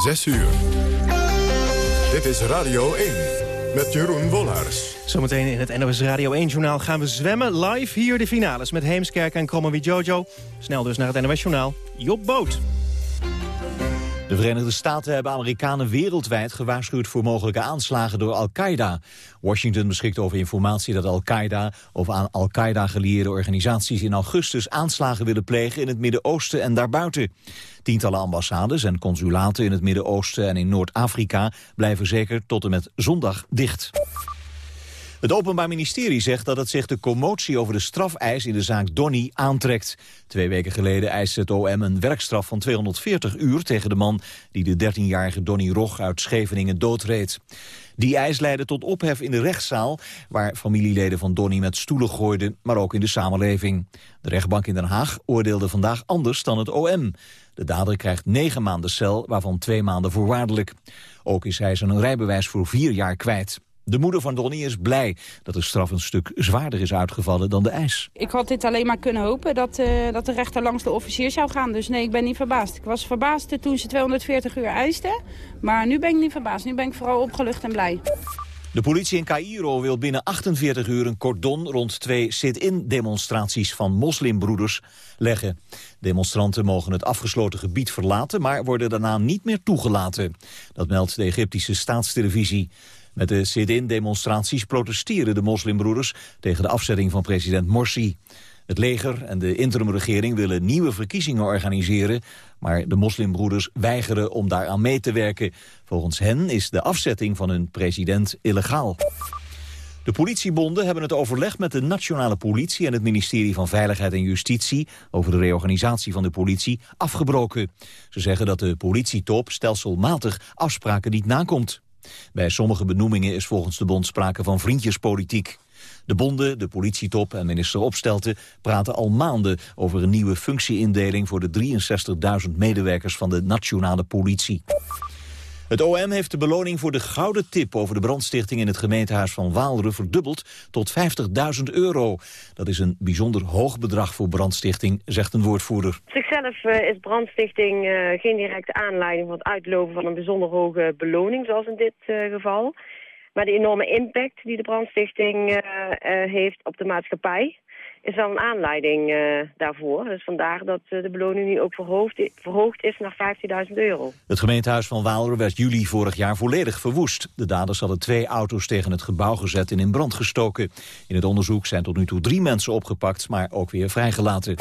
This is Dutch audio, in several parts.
6 uur. Dit is Radio 1 met Jeroen Wollars. Zometeen in het NOS Radio 1-journaal gaan we zwemmen. Live hier de finales met Heemskerk en Kromowie Jojo. Snel dus naar het NOS-journaal. Job Boot. De Verenigde Staten hebben Amerikanen wereldwijd gewaarschuwd voor mogelijke aanslagen door Al-Qaeda. Washington beschikt over informatie dat Al-Qaeda of aan Al-Qaeda gelieerde organisaties in augustus aanslagen willen plegen in het Midden-Oosten en daarbuiten. Tientallen ambassades en consulaten in het Midden-Oosten en in Noord-Afrika blijven zeker tot en met zondag dicht. Het Openbaar Ministerie zegt dat het zich de commotie over de strafeis in de zaak Donny aantrekt. Twee weken geleden eiste het OM een werkstraf van 240 uur tegen de man die de 13-jarige Donny Rog uit Scheveningen doodreed. Die eis leidde tot ophef in de rechtszaal, waar familieleden van Donny met stoelen gooiden, maar ook in de samenleving. De rechtbank in Den Haag oordeelde vandaag anders dan het OM. De dader krijgt negen maanden cel, waarvan twee maanden voorwaardelijk. Ook is hij zijn rijbewijs voor vier jaar kwijt. De moeder van Donnie is blij dat de straf een stuk zwaarder is uitgevallen dan de eis. Ik had dit alleen maar kunnen hopen dat, uh, dat de rechter langs de officier zou gaan. Dus nee, ik ben niet verbaasd. Ik was verbaasd toen ze 240 uur eisten. Maar nu ben ik niet verbaasd. Nu ben ik vooral opgelucht en blij. De politie in Cairo wil binnen 48 uur een cordon rond twee sit-in demonstraties van moslimbroeders leggen. Demonstranten mogen het afgesloten gebied verlaten, maar worden daarna niet meer toegelaten. Dat meldt de Egyptische staatstelevisie. Met de sit-in-demonstraties protesteren de moslimbroeders tegen de afzetting van president Morsi. Het leger en de interimregering willen nieuwe verkiezingen organiseren, maar de moslimbroeders weigeren om daaraan mee te werken. Volgens hen is de afzetting van hun president illegaal. De politiebonden hebben het overleg met de nationale politie en het ministerie van Veiligheid en Justitie over de reorganisatie van de politie afgebroken. Ze zeggen dat de politietop stelselmatig afspraken niet nakomt. Bij sommige benoemingen is volgens de bond sprake van vriendjespolitiek. De bonden, de politietop en minister Opstelten praten al maanden over een nieuwe functieindeling voor de 63.000 medewerkers van de nationale politie. Het OM heeft de beloning voor de gouden tip over de brandstichting in het gemeentehuis van Waalre verdubbeld tot 50.000 euro. Dat is een bijzonder hoog bedrag voor brandstichting, zegt een woordvoerder. Op zichzelf uh, is brandstichting uh, geen directe aanleiding voor het uitloven van een bijzonder hoge beloning, zoals in dit uh, geval. Maar de enorme impact die de brandstichting heeft op de maatschappij is dan een aanleiding uh, daarvoor. Dus vandaar dat uh, de beloning nu ook verhoogd, verhoogd is naar 15.000 euro. Het gemeentehuis van Waalre werd juli vorig jaar volledig verwoest. De daders hadden twee auto's tegen het gebouw gezet en in brand gestoken. In het onderzoek zijn tot nu toe drie mensen opgepakt, maar ook weer vrijgelaten.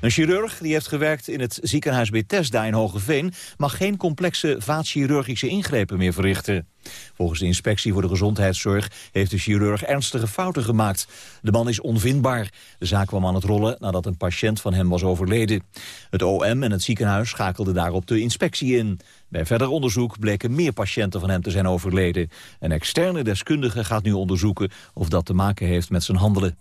Een chirurg die heeft gewerkt in het ziekenhuis Bethesda in Hogeveen... mag geen complexe vaatchirurgische ingrepen meer verrichten. Volgens de inspectie voor de gezondheidszorg heeft de chirurg ernstige fouten gemaakt. De man is onvindbaar. De zaak kwam aan het rollen nadat een patiënt van hem was overleden. Het OM en het ziekenhuis schakelden daarop de inspectie in. Bij verder onderzoek bleken meer patiënten van hem te zijn overleden. Een externe deskundige gaat nu onderzoeken of dat te maken heeft met zijn handelen.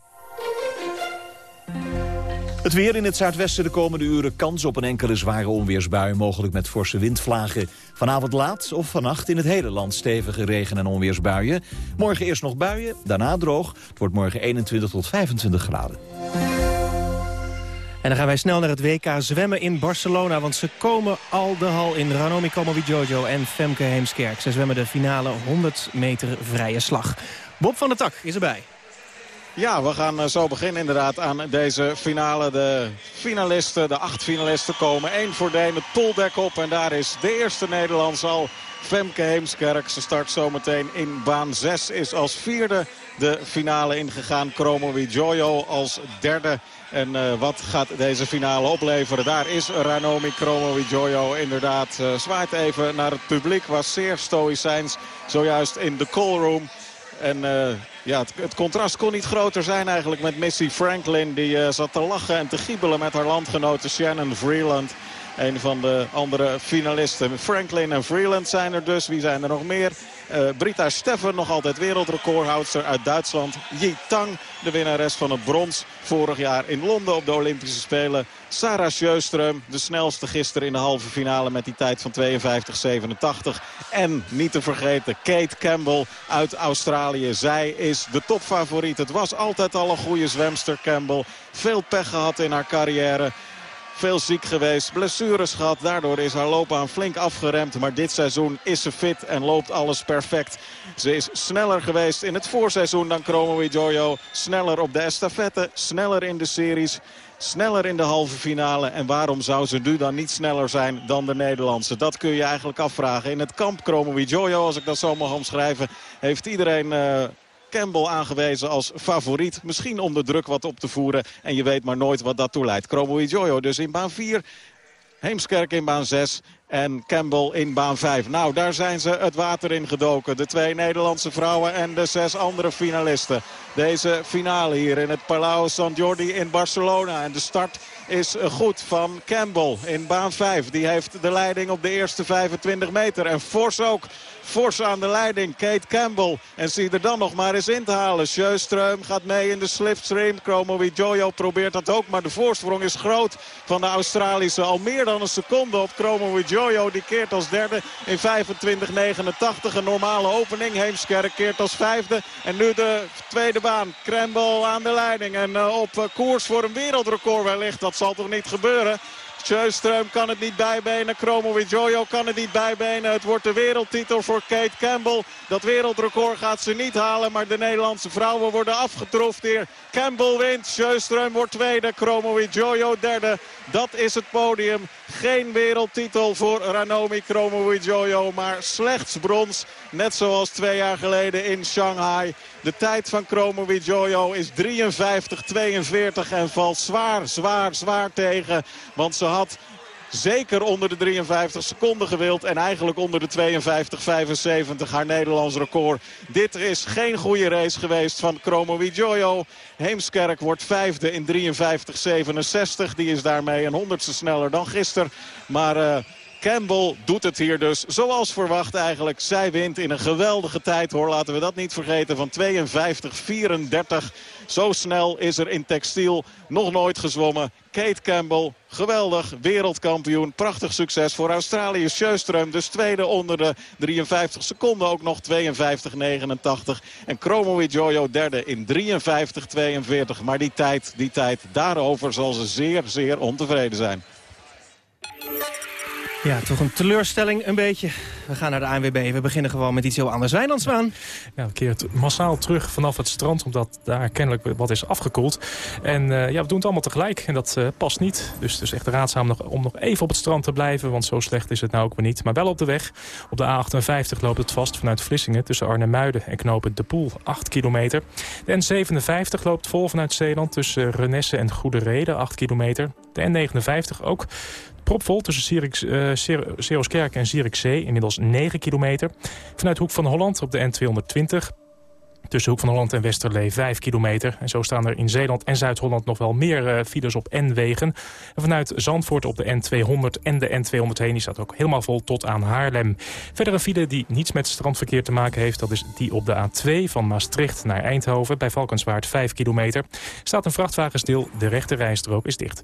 Het weer in het zuidwesten de komende uren kans op een enkele zware onweersbui, mogelijk met forse windvlagen. Vanavond laat of vannacht in het hele land stevige regen- en onweersbuien. Morgen eerst nog buien, daarna droog. Het wordt morgen 21 tot 25 graden. En dan gaan wij snel naar het WK zwemmen in Barcelona. Want ze komen al de hal in. Ranomi Jojo en Femke Heemskerk. Ze zwemmen de finale 100 meter vrije slag. Bob van der Tak is erbij. Ja, we gaan eh, zo beginnen inderdaad aan deze finale. De finalisten, de acht finalisten komen. één voor de met Toldek op. En daar is de eerste Nederlands al. Femke Heemskerk. Ze start zometeen in baan 6. Is als vierde de finale ingegaan. Chromo Jojo als derde. En uh, wat gaat deze finale opleveren? Daar is Ranomi Chromo Jojo inderdaad. Uh, zwaait even naar het publiek. Was zeer stoïcijns zojuist in de callroom. En uh, ja, het, het, contrast kon niet groter zijn eigenlijk met Missy Franklin. Die uh, zat te lachen en te giebelen met haar landgenote Shannon Vreeland. Een van de andere finalisten. Franklin en Freeland zijn er dus. Wie zijn er nog meer? Uh, Brita Steffen, nog altijd wereldrecordhoudster uit Duitsland. Yi Tang, de winnares van het brons vorig jaar in Londen op de Olympische Spelen. Sarah Sjöström, de snelste gisteren in de halve finale met die tijd van 52-87. En niet te vergeten Kate Campbell uit Australië. Zij is de topfavoriet. Het was altijd al een goede zwemster Campbell. Veel pech gehad in haar carrière. Veel ziek geweest, blessures gehad. Daardoor is haar loopbaan flink afgeremd. Maar dit seizoen is ze fit en loopt alles perfect. Ze is sneller geweest in het voorseizoen dan Chromo Jojo. Sneller op de estafette, sneller in de series. Sneller in de halve finale. En waarom zou ze nu dan niet sneller zijn dan de Nederlandse? Dat kun je eigenlijk afvragen. In het kamp Chromo Jojo, als ik dat zo mag omschrijven... heeft iedereen... Uh, Campbell aangewezen als favoriet. Misschien om de druk wat op te voeren. En je weet maar nooit wat dat toe leidt. Chromo Jojo dus in baan 4. Heemskerk in baan 6 en Campbell in baan 5. Nou, daar zijn ze het water in gedoken. De twee Nederlandse vrouwen en de zes andere finalisten. Deze finale hier in het Palau San Jordi in Barcelona. En de start is goed van Campbell in baan 5. Die heeft de leiding op de eerste 25 meter. En fors ook. Fors aan de leiding. Kate Campbell. En zie er dan nog maar eens in te halen. Sjöström gaat mee in de slipstream. Chromo Jojo probeert dat ook. Maar de voorsprong is groot van de Australische. Al meer dan een seconde op Chromo Jojo. Die keert als derde in 25-89. Een normale opening. Heemskerk keert als vijfde. En nu de tweede baan. Campbell aan de leiding. En uh, op koers voor een wereldrecord wellicht. Dat zal toch niet gebeuren. Sjöström kan het niet bijbenen. Chromo Jojo kan het niet bijbenen. Het wordt de wereldtitel voor Kate Campbell. Dat wereldrecord gaat ze niet halen. Maar de Nederlandse vrouwen worden afgetroefd hier. Campbell wint. Sjöström wordt tweede. Chromo Jojo derde. Dat is het podium. Geen wereldtitel voor Ranomi Chromo Jojo. Maar slechts brons. Net zoals twee jaar geleden in Shanghai. De tijd van Jojo is 53-42 en valt zwaar, zwaar, zwaar tegen. Want ze had zeker onder de 53 seconden gewild. En eigenlijk onder de 52-75 haar Nederlands record. Dit is geen goede race geweest van Chromo Jojo. Heemskerk wordt vijfde in 53-67. Die is daarmee een honderdste sneller dan gisteren. Maar... Uh, Campbell doet het hier dus zoals verwacht eigenlijk. Zij wint in een geweldige tijd hoor. Laten we dat niet vergeten van 52-34. Zo snel is er in textiel nog nooit gezwommen. Kate Campbell, geweldig, wereldkampioen. Prachtig succes voor Australië. Sjöström dus tweede onder de 53 seconden. Ook nog 52-89. En Chromo Jojo derde in 53-42. Maar die tijd, die tijd, daarover zal ze zeer, zeer ontevreden zijn. Ja, toch een teleurstelling een beetje. We gaan naar de ANWB. We beginnen gewoon met iets heel anders. Wijnandsmaan. Ja, we keert massaal terug vanaf het strand... omdat daar kennelijk wat is afgekoeld. En uh, ja, we doen het allemaal tegelijk. En dat uh, past niet. Dus het is echt raadzaam nog, om nog even op het strand te blijven... want zo slecht is het nou ook weer niet. Maar wel op de weg. Op de A58 loopt het vast vanuit Vlissingen... tussen Arnhem-Muiden en knopen De Poel, 8 kilometer. De N57 loopt vol vanuit Zeeland... tussen Renesse en Goede Rede, 8 kilometer. De N59 ook Propvol tussen Seerskerk uh, en Zierikzee, inmiddels 9 kilometer. Vanuit Hoek van Holland op de N220 Tussen Hoek van Holland en Westerlee 5 kilometer. En zo staan er in Zeeland en Zuid-Holland nog wel meer uh, files op N-wegen. En vanuit Zandvoort op de N200 en de N201 die staat ook helemaal vol tot aan Haarlem. Verder een file die niets met strandverkeer te maken heeft... dat is die op de A2 van Maastricht naar Eindhoven bij Valkenswaard 5 kilometer. Staat een vrachtwagen stil, de rechte rijstrook is dicht.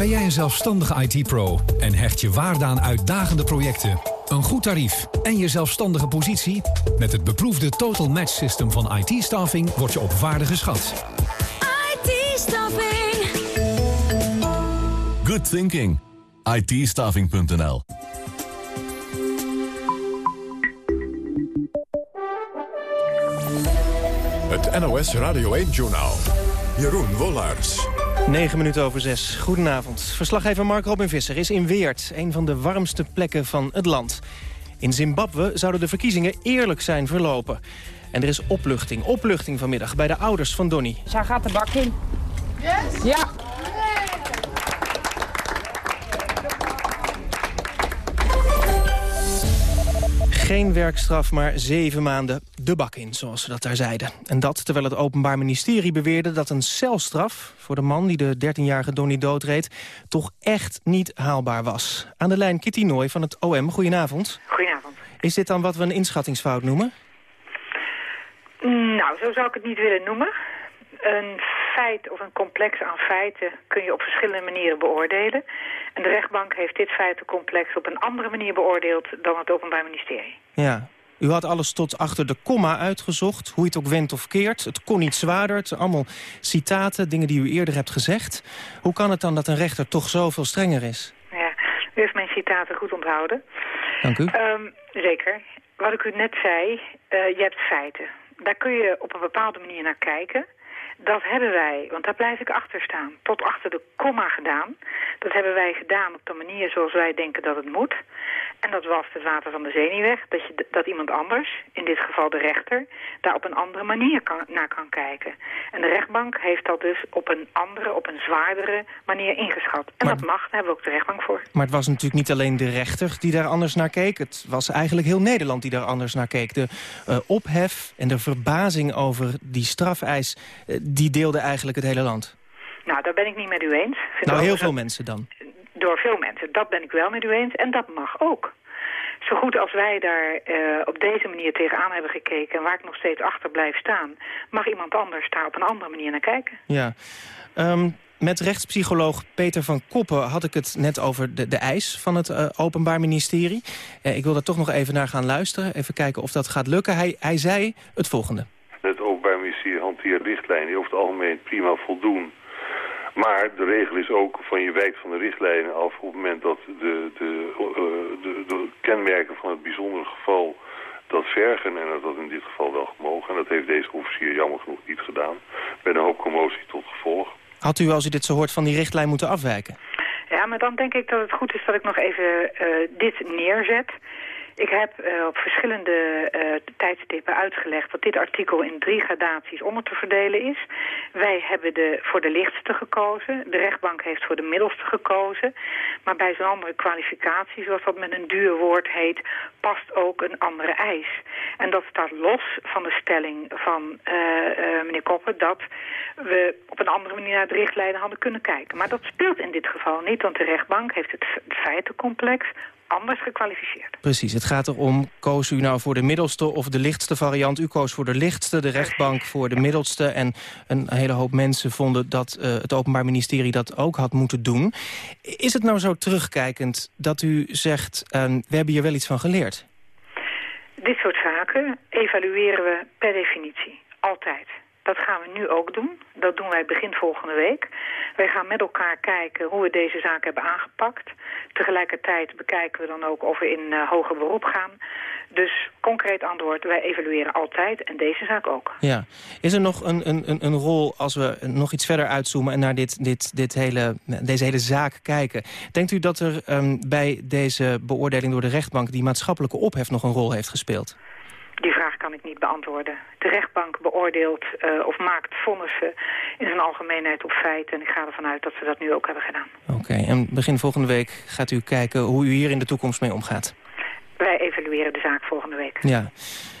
Ben jij een zelfstandige IT-pro en hecht je waarde aan uitdagende projecten, een goed tarief en je zelfstandige positie? Met het beproefde Total Match System van IT-staffing word je op waarde geschat. IT-staffing. Good thinking. it Het NOS Radio 1-journaal. Jeroen Wollaars. 9 minuten over 6. Goedenavond. Verslaggever Mark Robin Visser is in Weert, een van de warmste plekken van het land. In Zimbabwe zouden de verkiezingen eerlijk zijn verlopen. En er is opluchting, opluchting vanmiddag bij de ouders van Donny. Zij gaat de bak in. Yes? Ja. Geen werkstraf, maar zeven maanden de bak in, zoals ze dat daar zeiden. En dat terwijl het Openbaar Ministerie beweerde dat een celstraf... voor de man die de 13-jarige Donny doodreed... toch echt niet haalbaar was. Aan de lijn Kitty Nooy van het OM. Goedenavond. Goedenavond. Is dit dan wat we een inschattingsfout noemen? Nou, zo zou ik het niet willen noemen. Een feit of een complex aan feiten kun je op verschillende manieren beoordelen. En de rechtbank heeft dit feitencomplex op een andere manier beoordeeld dan het Openbaar Ministerie. Ja. U had alles tot achter de komma uitgezocht, hoe je het ook wendt of keert. Het kon niet zwaarder, het zijn allemaal citaten, dingen die u eerder hebt gezegd. Hoe kan het dan dat een rechter toch zoveel strenger is? Ja, u heeft mijn citaten goed onthouden. Dank u. Um, zeker. Wat ik u net zei, uh, je hebt feiten. Daar kun je op een bepaalde manier naar kijken. Dat hebben wij, want daar blijf ik achter staan, tot achter de komma gedaan. Dat hebben wij gedaan op de manier zoals wij denken dat het moet. En dat was het water van de zenuwweg, dat, je, dat iemand anders, in dit geval de rechter, daar op een andere manier kan, naar kan kijken. En de rechtbank heeft dat dus op een andere, op een zwaardere manier ingeschat. En Maar- dat mag, daar hebben we ook de rechtbank voor. Maar het was natuurlijk niet alleen de rechter die daar anders naar keek. Het was eigenlijk heel Nederland die daar anders naar keek. De eh, ophef en de verbazing over die strafeis, eh, die deelde eigenlijk het hele land. Nou, daar ben ik niet met u eens. Vind Nou, heel veel mensen dan. Door veel mensen. Dat ben ik wel met u eens. En dat mag ook. Zo goed als wij daar eh, op deze manier tegenaan hebben gekeken... en waar ik nog steeds achter blijf staan... mag iemand anders daar op een andere manier naar kijken. Ja. Ehm, met rechtspsycholoog Peter van Koppen had ik het net over de, de eis van het eh, Openbaar Ministerie. Eh, ik wil daar toch nog even naar gaan luisteren. Even kijken of dat gaat lukken. Hij, hij zei het volgende. Het Openbaar Ministerie hanteert richtlijnen die over het algemeen prima voldoen. Maar de regel is ook van je wijkt van de richtlijnen af op het moment dat de, de, eh, de, de kenmerken van het bijzondere geval dat vergen en dat dat in dit geval wel mogen. En dat heeft deze officier jammer genoeg niet gedaan. Met een hoop commotie tot gevolg. Had u, als u dit zo hoort, van die richtlijn moeten afwijken? Ja, maar dan denk ik dat het goed is dat ik nog even eh, dit neerzet. Ik heb eh, op verschillende eh, tijdstippen uitgelegd dat dit artikel in drie gradaties onder te verdelen is. Wij hebben de, voor de lichtste gekozen. De rechtbank heeft voor de middelste gekozen. Maar bij zo'n andere kwalificatie, zoals dat met een duur woord heet, past ook een andere eis. En dat staat los van de stelling van eh, meneer Koppen dat we op een andere manier naar de richtlijnen hadden kunnen kijken. Maar dat speelt in dit geval niet, want de rechtbank heeft het feitencomplex anders gekwalificeerd. Precies, het gaat erom, koos u nou voor de middelste of de lichtste variant? U koos voor de lichtste, de rechtbank voor de middelste. En een hele hoop mensen vonden dat eh, het Openbaar Ministerie dat ook had moeten doen. Is het nou zo terugkijkend dat u zegt, eh, we hebben hier wel iets van geleerd? Dit soort zaken evalueren we per definitie. Altijd. Dat gaan we nu ook doen. Dat doen wij begin volgende week. Wij gaan met elkaar kijken hoe we deze zaak hebben aangepakt. Tegelijkertijd bekijken we dan ook of we in uh, hoger beroep gaan. Dus concreet antwoord, wij evalueren altijd en deze zaak ook. Ja. Is er nog een, een, een rol als we nog iets verder uitzoomen... en naar dit, dit, dit hele, deze hele zaak kijken? Denkt u dat er um, bij deze beoordeling door de rechtbank... die maatschappelijke ophef nog een rol heeft gespeeld? Kan ik niet beantwoorden. De rechtbank beoordeelt uh, of maakt vonnissen in zijn algemeenheid op feiten. En ik ga ervan uit dat ze dat nu ook hebben gedaan. Oké, okay, en begin volgende week gaat u kijken hoe u hier in de toekomst mee omgaat? Wij evalueren de zaak volgende week. Ja.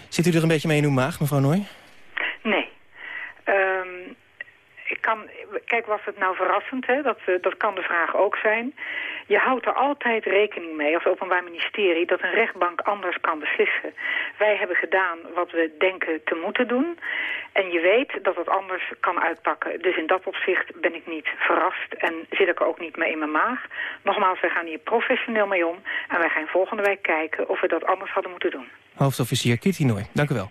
Zit u er een beetje mee in uw maag, mevrouw Nooy? Nee. Um, ik kan, kijk, was het nou verrassend? Hè? Dat, dat kan de vraag ook zijn. Je houdt er altijd rekening mee als openbaar ministerie dat een rechtbank anders kan beslissen. Wij hebben gedaan wat we denken te moeten doen. En je weet dat het anders kan uitpakken. Dus in dat opzicht ben ik niet verrast en zit ik er ook niet mee in mijn maag. Nogmaals, wij gaan hier professioneel mee om. En wij gaan volgende week kijken of we dat anders hadden moeten doen. Hoofdofficier Kitty Nooy, dank u wel.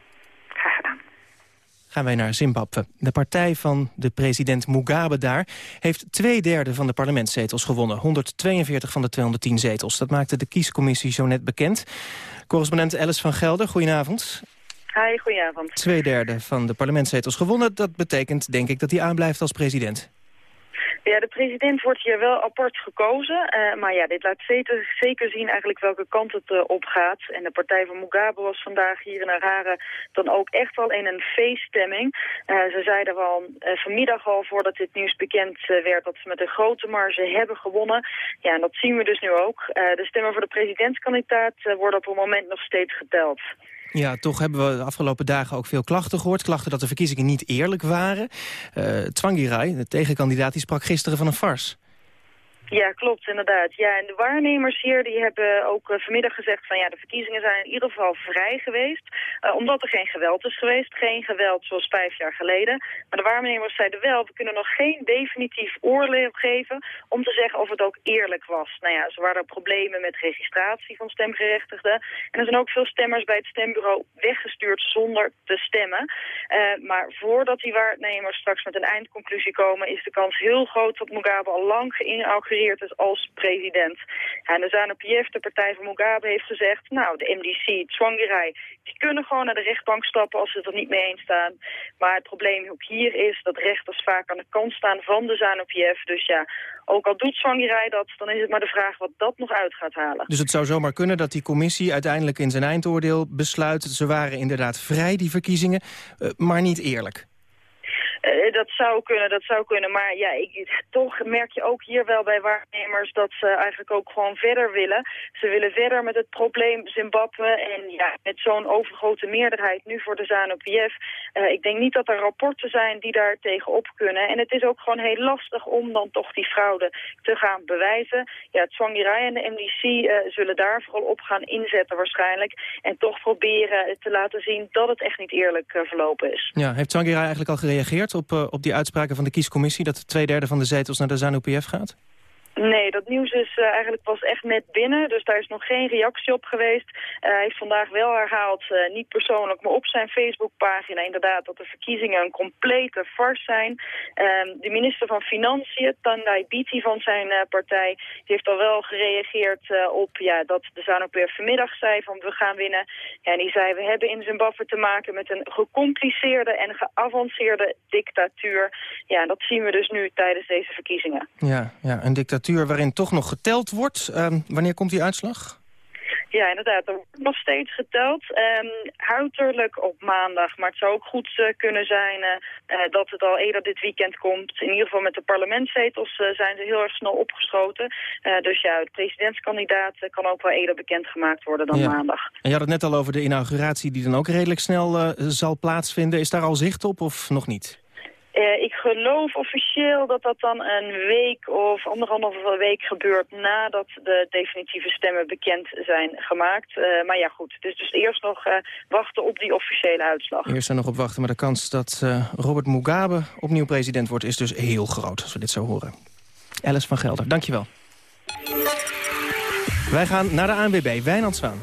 Gaan wij naar Zimbabwe. De partij van de president Mugabe daar heeft twee derde van de parlementszetels gewonnen. 142 van de 210 zetels. Dat maakte de kiescommissie zo net bekend. Correspondent Alice van Gelder, goedenavond. Hi, goedenavond. Twee derde van de parlementszetels gewonnen. Dat betekent, denk ik, dat hij aanblijft als president. Ja, de president wordt hier wel apart gekozen. Uh, maar ja, dit laat zeker, zeker zien eigenlijk welke kant het uh, op gaat. En de partij van Mugabe was vandaag hier in Harare dan ook echt wel in een feeststemming. Uh, ze zeiden al vanmiddag al voordat dit nieuws bekend werd dat ze met een grote marge hebben gewonnen. Ja, en dat zien we dus nu ook. de stemmen voor de presidentskandidaat worden op het moment nog steeds geteld. Ja, toch hebben we de afgelopen dagen ook veel klachten gehoord. Klachten dat de verkiezingen niet eerlijk waren. Uh, de tegenkandidaat, die sprak gisteren van een fars. Ja, klopt, inderdaad. Ja, en de waarnemers hier die hebben ook uh, vanmiddag gezegd van ja, de verkiezingen zijn in ieder geval vrij geweest. Uh, omdat er geen geweld is geweest. Geen geweld zoals vijf jaar geleden. Maar de waarnemers zeiden wel, we kunnen nog geen definitief oordeel geven om te zeggen of het ook eerlijk was. Nou ja, zo waren problemen met registratie van stemgerechtigden. En er zijn ook veel stemmers bij het stembureau weggestuurd zonder te stemmen. Uh, maar voordat die waarnemers straks met een eindconclusie komen, is de kans heel groot dat Mugabe al lang geïnaugureerd is als president. En de ZANU-PF, de partij van Mugabe, heeft gezegd... nou, de MDC, Tsvangirai, die kunnen gewoon naar de rechtbank stappen als ze het er niet mee eens staan. Maar het probleem ook hier is dat rechters vaak aan de kant staan van de ZANU-PF. Dus ja, ook al doet Tsvangirai dat, dan is het maar de vraag wat dat nog uit gaat halen. Dus het zou zomaar kunnen dat die commissie uiteindelijk in zijn eindoordeel besluit... ze waren inderdaad vrij, die verkiezingen, eh, maar niet eerlijk. Uh, dat zou kunnen, dat zou kunnen. Maar ja, ik, toch merk je ook hier wel bij waarnemers dat ze eigenlijk ook gewoon verder willen. Ze willen verder met het probleem Zimbabwe. En ja, met zo'n overgrote meerderheid nu voor de ZANU-PF. Uh, ik denk niet dat er rapporten zijn die daar tegenop kunnen. En het is ook gewoon heel lastig om dan toch die fraude te gaan bewijzen. Ja, Tsvangirai en de MDC eh, zullen daar vooral op gaan inzetten waarschijnlijk. En toch proberen te laten zien dat het echt niet eerlijk verlopen is. Ja, heeft Tsvangirai eigenlijk al gereageerd? Op, uh, op die uitspraken van de kiescommissie... dat twee derde van de zetels naar de ZANU-PF gaat? Nee, dat nieuws is uh, eigenlijk pas echt net binnen, dus daar is nog geen reactie op geweest. Uh, hij heeft vandaag wel herhaald, uh, niet persoonlijk, maar op zijn Facebookpagina inderdaad dat de verkiezingen een complete farce zijn. Ehm, de minister van Financiën, Tandai Biti van zijn partij, die heeft al wel gereageerd op ja, dat de ZANU-PF vanmiddag zei van we gaan winnen. En die zei we hebben in Zimbabwe te maken met een gecompliceerde en geavanceerde dictatuur. Ja, dat zien we dus nu tijdens deze verkiezingen. Ja, ja een dictatuur waarin toch nog geteld wordt. Ehm, wanneer komt die uitslag? Ja, inderdaad. Er wordt nog steeds geteld. Um, uiterlijk op maandag. Maar het zou ook goed uh, kunnen zijn uh, dat het al eerder dit weekend komt. In ieder geval met de parlementszetels uh, zijn ze heel erg snel opgeschoten. dus ja, de presidentskandidaat kan ook wel eerder bekendgemaakt worden dan maandag. En je had het net al over de inauguratie die dan ook redelijk snel zal plaatsvinden. Is daar al zicht op of nog niet? Uh, ik geloof officieel dat dat dan een week of anderhalve week gebeurt nadat de definitieve stemmen bekend zijn gemaakt. Uh, maar ja goed, dus, dus eerst nog uh, wachten op die officiële uitslag. Eerst er nog op wachten, maar de kans dat Robert Mugabe opnieuw president wordt is dus heel groot, als we dit zo horen. Alice van Gelder, dankjewel. Wij gaan naar de ANWB, Wijnand Zwaan.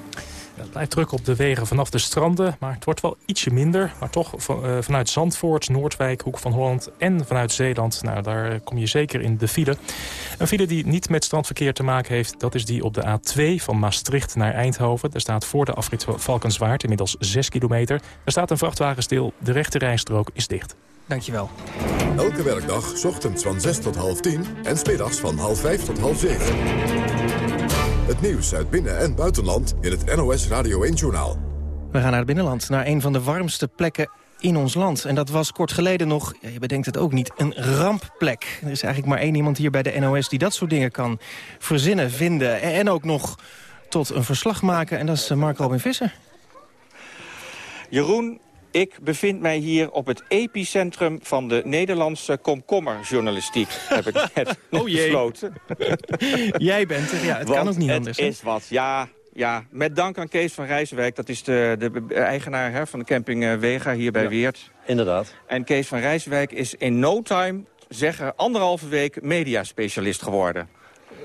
Het blijft druk op de wegen vanaf de stranden, maar het wordt wel ietsje minder. Maar toch van, uh, vanuit Zandvoort, Noordwijk, Hoek van Holland en vanuit Zeeland... Nou, daar kom je zeker in de file. Een file die niet met strandverkeer te maken heeft... dat is die op de A2 van Maastricht naar Eindhoven. Daar staat voor de afrit Valkenswaard inmiddels 6 kilometer. Er staat een vrachtwagen stil, de rechte rijstrook is dicht. Dankjewel. Elke werkdag, ochtends van 6 tot half 10 en smiddags van half 5 tot half 7. Het nieuws uit binnen- en buitenland in het NOS Radio 1-journaal. We gaan naar het binnenland, naar een van de warmste plekken in ons land. En dat was kort geleden nog, ja, je bedenkt het ook niet, een rampplek. Er is eigenlijk maar één iemand hier bij de NOS die dat soort dingen kan verzinnen, vinden... en ook nog tot een verslag maken. En dat is eh, Mark Robin Visser. Jeroen, ik bevind mij hier op het epicentrum van de Nederlandse komkommerjournalistiek. heb ik net oh besloten. Jij bent er, ja, het kan ook niet anders. het is wat, ja, ja, met dank aan Kees van Rijswijk. Dat is de, de eigenaar hè, van de camping Wega hier bij Weert. Inderdaad. En Kees van Rijswijk is in no time, zeggen anderhalve week, mediaspecialist geworden.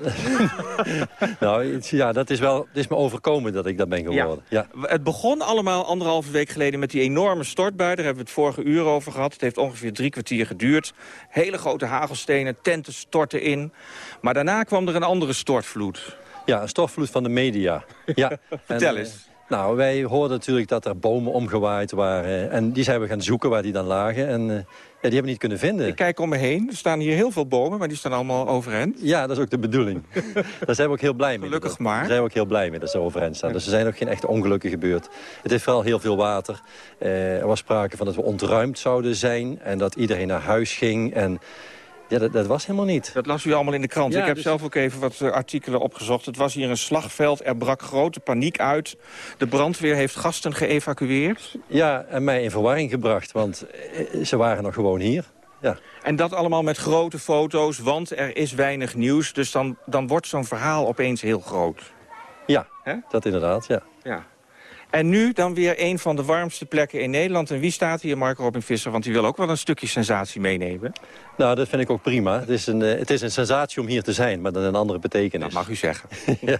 nou, ja, dat is wel is me overkomen dat ik dat ben geworden. Ja. Het begon allemaal anderhalve week geleden met die enorme stortbui. Daar hebben we het vorige uur over gehad. Het heeft ongeveer drie kwartier geduurd. Hele grote hagelstenen, tenten stortten in. Maar daarna kwam er een andere stortvloed. Ja, een stortvloed van de media. Ja. Vertel eens. Nou, wij hoorden natuurlijk dat er bomen omgewaaid waren. En die zijn we gaan zoeken waar die dan lagen. En uh, ja, die hebben we niet kunnen vinden. Ik kijk om me heen. Er staan hier heel veel bomen, maar die staan allemaal overeind. Ja, dat is ook de bedoeling. Daar zijn we ook heel blij mee. Gelukkig maar. Daar zijn we ook heel blij mee dat ze overeind staan. Dus er zijn ook geen echte ongelukken gebeurd. Het heeft vooral heel veel water. Uh, er was sprake van dat we ontruimd zouden zijn. En dat iedereen naar huis ging. En ja, dat, dat, was helemaal niet. Dat las u allemaal in de krant. Ja, ik heb dus- zelf ook even wat eh, artikelen opgezocht. Het was hier een slagveld, er brak grote paniek uit. De brandweer heeft gasten geëvacueerd. Ja, en mij in verwarring gebracht, want eh, ze waren nog gewoon hier. Ja. En dat allemaal met grote foto's, want er is weinig nieuws. Dus dan, dan wordt zo'n verhaal opeens heel groot. Ja, dat inderdaad, ja. Ja. En nu dan weer een van de warmste plekken in Nederland. En wie staat hier? Marco Robin Visser, want die wil ook wel een stukje sensatie meenemen. Nou, dat vind ik ook prima. Het is een, eh, het is een sensatie om hier te zijn, maar dan een andere betekenis. Dat mag u zeggen. ja.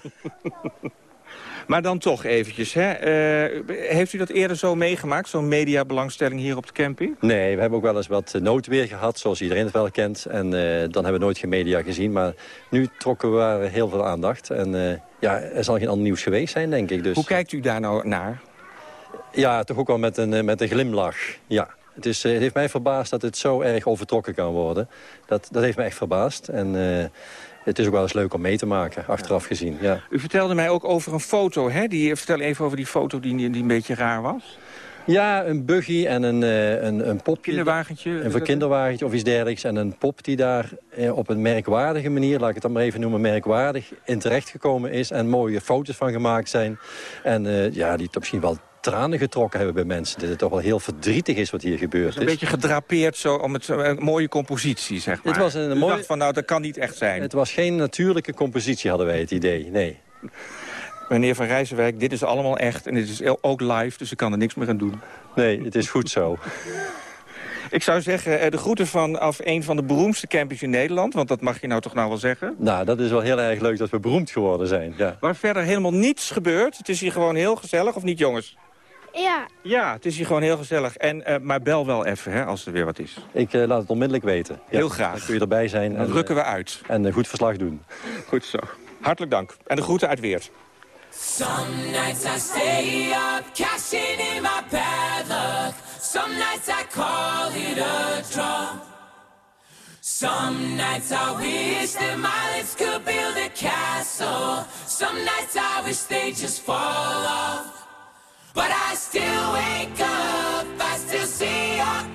Maar dan toch eventjes, hè. Eh, heeft u dat eerder zo meegemaakt, zo'n mediabelangstelling hier op de camping? Nee, we hebben ook wel eens wat noodweer gehad, zoals iedereen het wel kent. En uh, dan hebben we nooit geen media gezien. Maar nu trokken we heel veel aandacht. En uh, ja, er zal geen ander nieuws geweest zijn, denk ik. Dus... Hoe kijkt u daar nou naar? Ja, toch ook wel met een, met een glimlach, ja. Het, is, het heeft mij verbaasd dat het zo erg overtrokken kan worden. Dat, dat heeft me echt verbaasd. En het is ook wel eens leuk om mee te maken, achteraf gezien. Ja. U vertelde mij ook over een foto, hè? Die, vertel even over die foto die, die een beetje raar was. Ja, een buggy en een, uh, een, een popje. Kinderwagentje. Een voor kinderwagentje of iets dergelijks. En een pop die daar uh, op een merkwaardige manier, laat ik het dan maar even noemen, merkwaardig in terecht gekomen is. En mooie foto's van gemaakt zijn. En uh, ja, die misschien wel tranen getrokken hebben bij mensen. Dat het toch wel heel verdrietig is wat hier gebeurd is. Een beetje gedrapeerd zo, om het, een mooie compositie, zeg maar. Het was een mooie... van, nou, dat kan niet echt zijn. Het was geen natuurlijke compositie, hadden wij het idee, nee. Meneer Van Rijzenwijk, dit is allemaal echt en dit is ook live, dus ik kan er niks meer aan doen. Nee, het is goed zo. Ik zou zeggen, de groeten vanaf een van de beroemdste campings in Nederland. Want dat mag je nou toch nou wel zeggen. Nou, dat is wel heel erg leuk dat we beroemd geworden zijn. Ja. Waar verder helemaal niets gebeurt. Het is hier gewoon heel gezellig, of niet jongens? Ja. Ja, het is hier gewoon heel gezellig. En, uh, maar bel wel even, hè, als er weer wat is. Ik uh, laat het onmiddellijk weten. Ja, heel graag. Dan kun je erbij zijn. Dan en, rukken we uit. En een goed verslag doen. Goed zo. Hartelijk dank. En de groeten uit Weert. Some nights I stay up, cashing in my bad luck. Some nights I call it a draw. Some nights I wish that my lips could build a castle. Some nights I wish they just fall off. But I still wake up, I still see your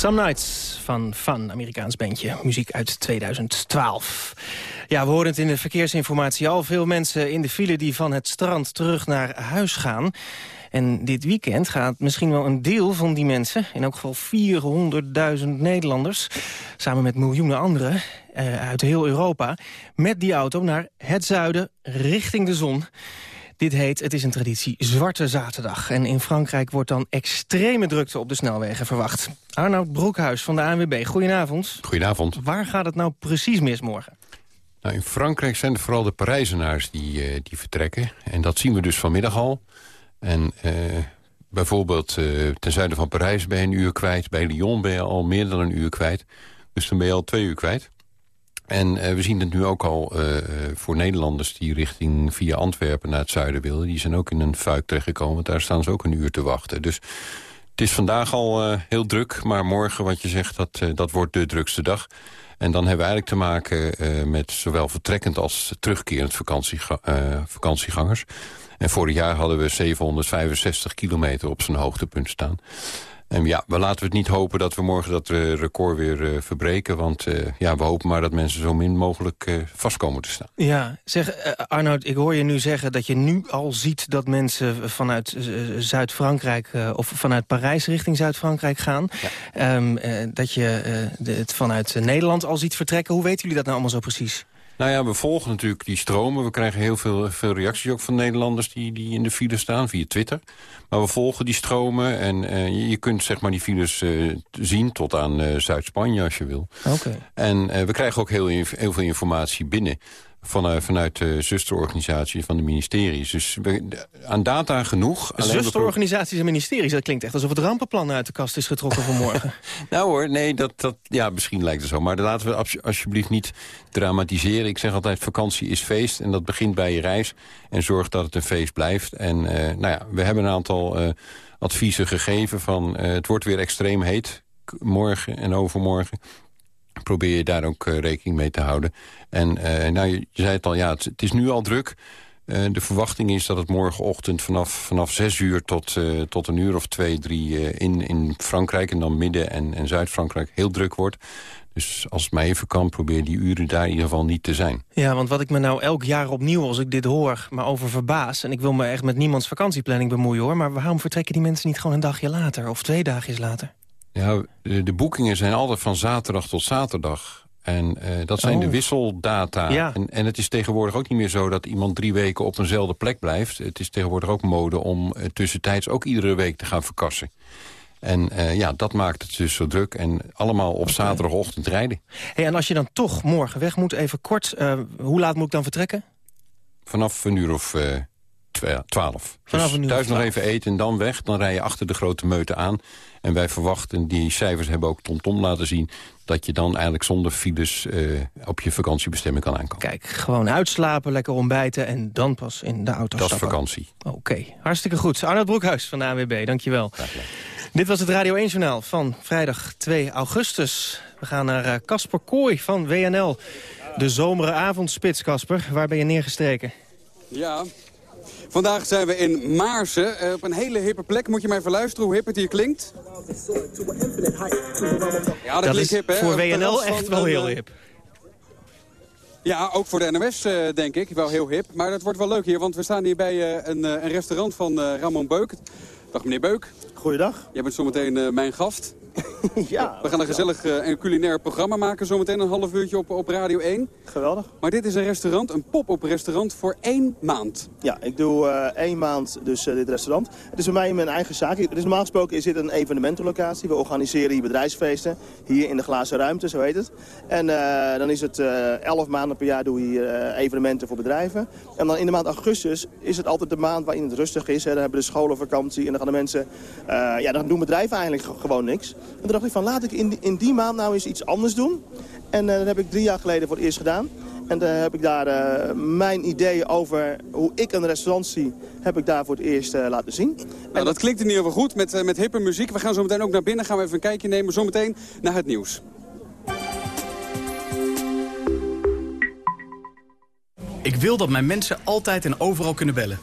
Some Nights van Fun, Amerikaans bandje. Muziek uit 2012. Ja, we horen het in de verkeersinformatie al. Veel mensen in de file die van het strand terug naar huis gaan. En dit weekend gaat misschien wel een deel van die mensen... in elk geval 400.000 Nederlanders... samen met miljoenen anderen eh, uit heel Europa... met die auto naar het zuiden richting de zon... Dit heet, het is een traditie, Zwarte Zaterdag. En in Frankrijk wordt dan extreme drukte op de snelwegen verwacht. Arnoud Broekhuis van de ANWB, goedenavond. Goedenavond. Waar gaat het nou precies mis morgen? Nou, in Frankrijk zijn het vooral de Parijzenaars die, eh, die vertrekken. En dat zien we dus vanmiddag al. En eh, bijvoorbeeld eh, ten zuiden van Parijs ben je een uur kwijt. Bij Lyon ben je al meer dan een uur kwijt. Dus dan ben je al twee uur kwijt. En eh, we zien het nu ook al eh, voor Nederlanders die richting via Antwerpen naar het zuiden willen. Die zijn ook in een fuik terechtgekomen, want daar staan ze ook een uur te wachten. Dus het is vandaag al eh, heel druk, maar morgen wat je zegt, dat, eh, dat wordt de drukste dag. En dan hebben we eigenlijk te maken eh, met zowel vertrekkend als terugkerend vakantiega eh, vakantiegangers. En vorig jaar hadden we 765 kilometer op zijn hoogtepunt staan. En ja, we laten we het niet hopen dat we morgen dat eh, record weer eh, verbreken. Want eh, ja, we hopen maar dat mensen zo min mogelijk vast komen te staan. Ja, zeg Arnoud, ik hoor je nu zeggen dat je nu al ziet... dat mensen vanuit Zuid-Frankrijk of vanuit Parijs richting Zuid-Frankrijk gaan. Ehm, eh, dat je het vanuit Nederland al ziet vertrekken. Hoe weten jullie dat nou allemaal zo precies? Nou ja, we volgen natuurlijk die stromen. We krijgen heel veel, veel reacties ook van Nederlanders die, die in de file staan via Twitter. Maar we volgen die stromen en eh, je, je kunt zeg maar die files eh, zien tot aan eh, Zuid-Spanje als je wil. Oké. En we krijgen ook heel, heel veel informatie binnen vanuit, vanuit de zusterorganisatie van de ministeries. Dus we, aan data genoeg. Zusterorganisaties en ministeries, dat klinkt echt alsof het rampenplan uit de kast is getrokken vanmorgen. Nou hoor, nee, dat, dat, ja, misschien lijkt het zo. Maar laten we alsjeblieft niet dramatiseren. Ik zeg altijd, vakantie is feest. En dat begint bij je reis. En zorg dat het een feest blijft. En eh, nou ja, we hebben een aantal eh, adviezen gegeven van... eh, het wordt weer extreem heet, morgen en overmorgen. Probeer je daar ook eh, rekening mee te houden. En eh, nou, je, zei het al, ja, het, is nu al druk... Eh, de verwachting is dat het morgenochtend vanaf, vanaf 6 uur tot, tot een uur of twee, drie in, in Frankrijk... en dan Midden- en, en Zuid-Frankrijk heel druk wordt. Dus als het maar even kan, probeer die uren daar in ieder geval niet te zijn. Ja, want wat ik me nou elk jaar opnieuw als ik dit hoor, maar over verbaas... en ik wil me echt met niemands vakantieplanning bemoeien hoor... maar waarom vertrekken die mensen niet gewoon een dagje later of twee dagjes later? Ja, de, de boekingen zijn altijd van zaterdag tot zaterdag. En eh, dat zijn Oh. de wisseldata. Ja. En, en het is tegenwoordig ook niet meer zo dat iemand drie weken op eenzelfde plek blijft. Het is tegenwoordig ook mode om eh, tussentijds ook iedere week te gaan verkassen. En eh, ja, dat maakt het dus zo druk. En allemaal op zaterdagochtend rijden. Hey, en als je dan toch morgen weg moet, even kort... hoe laat moet ik dan vertrekken? Vanaf een uur of eh, twa- twaalf. Vanaf Dus een uur thuis nog even eten en dan weg. Dan rij je achter de grote meute aan. En wij verwachten, die cijfers hebben ook TomTom laten zien... dat je dan eigenlijk zonder files eh, op je vakantiebestemming kan aankomen. Kijk, gewoon uitslapen, lekker ontbijten en dan pas in de auto Dat is stappen. vakantie. Oké, hartstikke goed. Arnold Broekhuis van de ANWB, dankjewel. Dit was het Radio 1-journaal van vrijdag 2 augustus. We gaan naar eh, Casper Kooi van WNL. De zomere avondspits, Casper. Waar ben je neergestreken? Ja, vandaag zijn we in Maarsen, eh, op een hele hippe plek. Moet je maar even luisteren hoe hip het hier klinkt. Ja, dat, Dat klinkt is hip, hè? voor WNL echt wel heel eh, hip. Ja, ook voor de NOS eh, denk ik. Wel heel hip. Maar dat wordt wel leuk hier, want we staan hier bij een, een restaurant van Ramon Beuk. Dag meneer Beuk. Goeiedag. Jij bent zometeen mijn gast. ja. We gaan een gezellig eh, en culinair programma maken zometeen een half uurtje op, op Radio 1. Geweldig. Maar dit is een restaurant, een pop-up restaurant voor één maand. Ja, ik doe eh, één maand dus eh, dit restaurant. Het is bij mij mijn eigen zaak. Het is normaal gesproken is dit een evenementenlocatie. We organiseren hier bedrijfsfeesten. Hier in de glazen ruimte, zo heet het. En dan is het elf maanden per jaar doe je hier evenementen voor bedrijven. En dan in de maand augustus is het altijd de maand waarin het rustig is. Hè. Dan hebben de scholen vakantie en dan gaan de mensen... ja, dan doen bedrijven eigenlijk gewoon niks. En toen dacht ik van laat ik in die, in die maand nou eens iets anders doen. En eh, dat heb ik drie jaar geleden voor het eerst gedaan. En dan heb ik daar eh, mijn ideeën over hoe ik een restaurant zie, heb ik daar voor het eerst eh, laten zien. Nou, dat klinkt in ieder geval goed met, met hippe muziek. We gaan zo meteen ook naar binnen, gaan we even een kijkje nemen. Zometeen naar het nieuws. Ik wil dat mijn mensen altijd en overal kunnen bellen.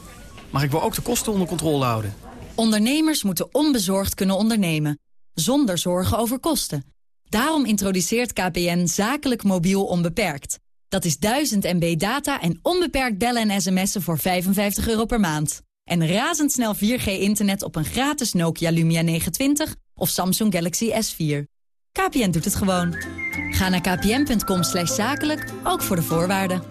Maar ik wil ook de kosten onder controle houden. Ondernemers moeten onbezorgd kunnen ondernemen. Zonder zorgen over kosten. Daarom introduceert KPN zakelijk mobiel onbeperkt. Dat is 1000 MB data en onbeperkt bellen en sms'en voor 55 euro per maand. En razendsnel 4G-internet op een gratis Nokia Lumia 920 of Samsung Galaxy S4. KPN doet het gewoon. Ga naar kpn.com slash zakelijk, ook voor de voorwaarden.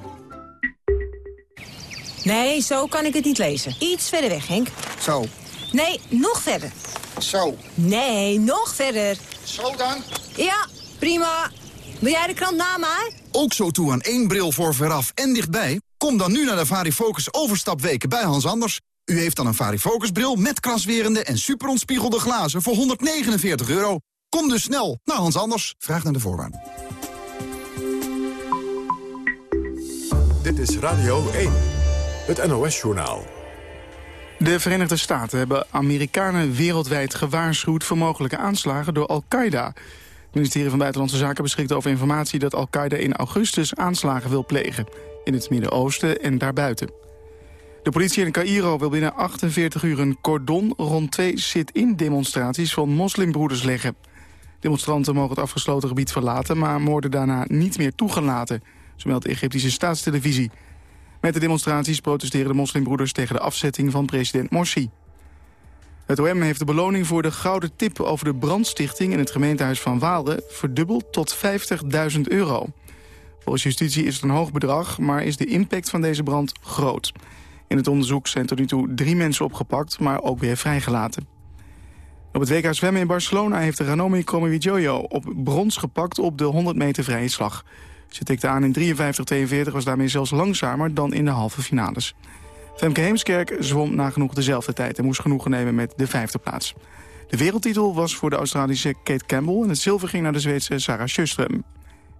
Nee, zo kan ik het niet lezen. Iets verder weg, Henk. Zo. Nee, nog verder. Zo. Nee, nog verder. Zo dan? Ja, prima. Wil jij de krant na mij? Ook zo toe aan één bril voor veraf en dichtbij? Kom dan nu naar de Varifocus overstapweken bij Hans Anders. U heeft dan een Varifocus bril met kraswerende en superontspiegelde glazen voor 149 euro. Kom dus snel naar Hans Anders. Vraag naar de voorwaarden. Dit is Radio 1, het NOS-journaal. De Verenigde Staten hebben Amerikanen wereldwijd gewaarschuwd... voor mogelijke aanslagen door Al-Qaeda. Het ministerie van Buitenlandse Zaken beschikt over informatie... dat Al-Qaeda in augustus aanslagen wil plegen. In het Midden-Oosten en daarbuiten. De politie in Cairo wil binnen 48 uur een cordon... rond twee sit-in demonstraties van moslimbroeders leggen. Demonstranten mogen het afgesloten gebied verlaten... maar worden daarna niet meer toegelaten, zo meldt de Egyptische staatstelevisie. Met de demonstraties protesteren de moslimbroeders tegen de afzetting van president Morsi. Het OM heeft de beloning voor de gouden tip over de brandstichting in het gemeentehuis van Waalre verdubbeld tot 50.000 euro. Volgens justitie is het een hoog bedrag, maar is de impact van deze brand groot. In het onderzoek zijn tot nu toe drie mensen opgepakt, maar ook weer vrijgelaten. Op het WK zwemmen in Barcelona heeft de Ranomi Kromowidjojo op brons gepakt op de 100 meter vrije slag. Ze tikte aan in 53-42, was daarmee zelfs langzamer dan in de halve finales. Femke Heemskerk zwom nagenoeg dezelfde tijd en moest genoegen nemen met de vijfde plaats. De wereldtitel was voor de Australische Kate Campbell en het zilver ging naar de Zweedse Sarah Sjöström.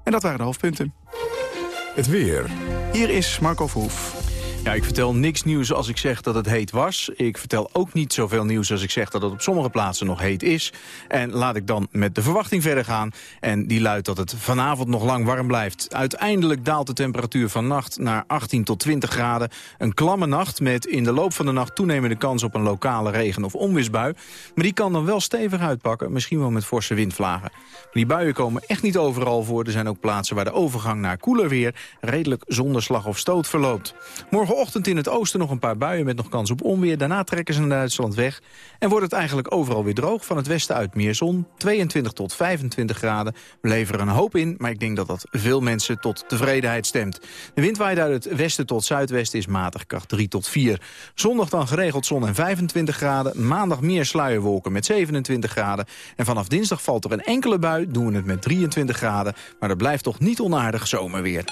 En dat waren de hoofdpunten. Het weer. Hier is Marco Verhoef. Ja, ik vertel niks nieuws als ik zeg dat het heet was. Ik vertel ook niet zoveel nieuws als ik zeg dat het op sommige plaatsen nog heet is. En laat ik dan met de verwachting verder gaan. En die luidt dat het vanavond nog lang warm blijft. Uiteindelijk daalt de temperatuur vannacht naar 18 tot 20 graden. Een klamme nacht met in de loop van de nacht toenemende kans op een lokale regen- of onweersbui. Maar die kan dan wel stevig uitpakken, misschien wel met forse windvlagen. Die buien komen echt niet overal voor. Er zijn ook plaatsen waar de overgang naar koeler weer redelijk zonder slag of stoot verloopt. Morgenochtend in het oosten nog een paar buien met nog kans op onweer. Daarna trekken ze naar Duitsland weg. En wordt het eigenlijk overal weer droog. Van het westen uit meer zon. 22 tot 25 graden. We leveren een hoop in, maar ik denk dat dat veel mensen tot tevredenheid stemt. De wind waait uit het westen tot zuidwesten is matig, kracht 3 tot 4. Zondag dan geregeld zon en 25 graden. Maandag meer sluierwolken met 27 graden. En vanaf dinsdag valt er een enkele bui, doen we het met 23 graden. Maar dat blijft toch niet onaardig zomerweer.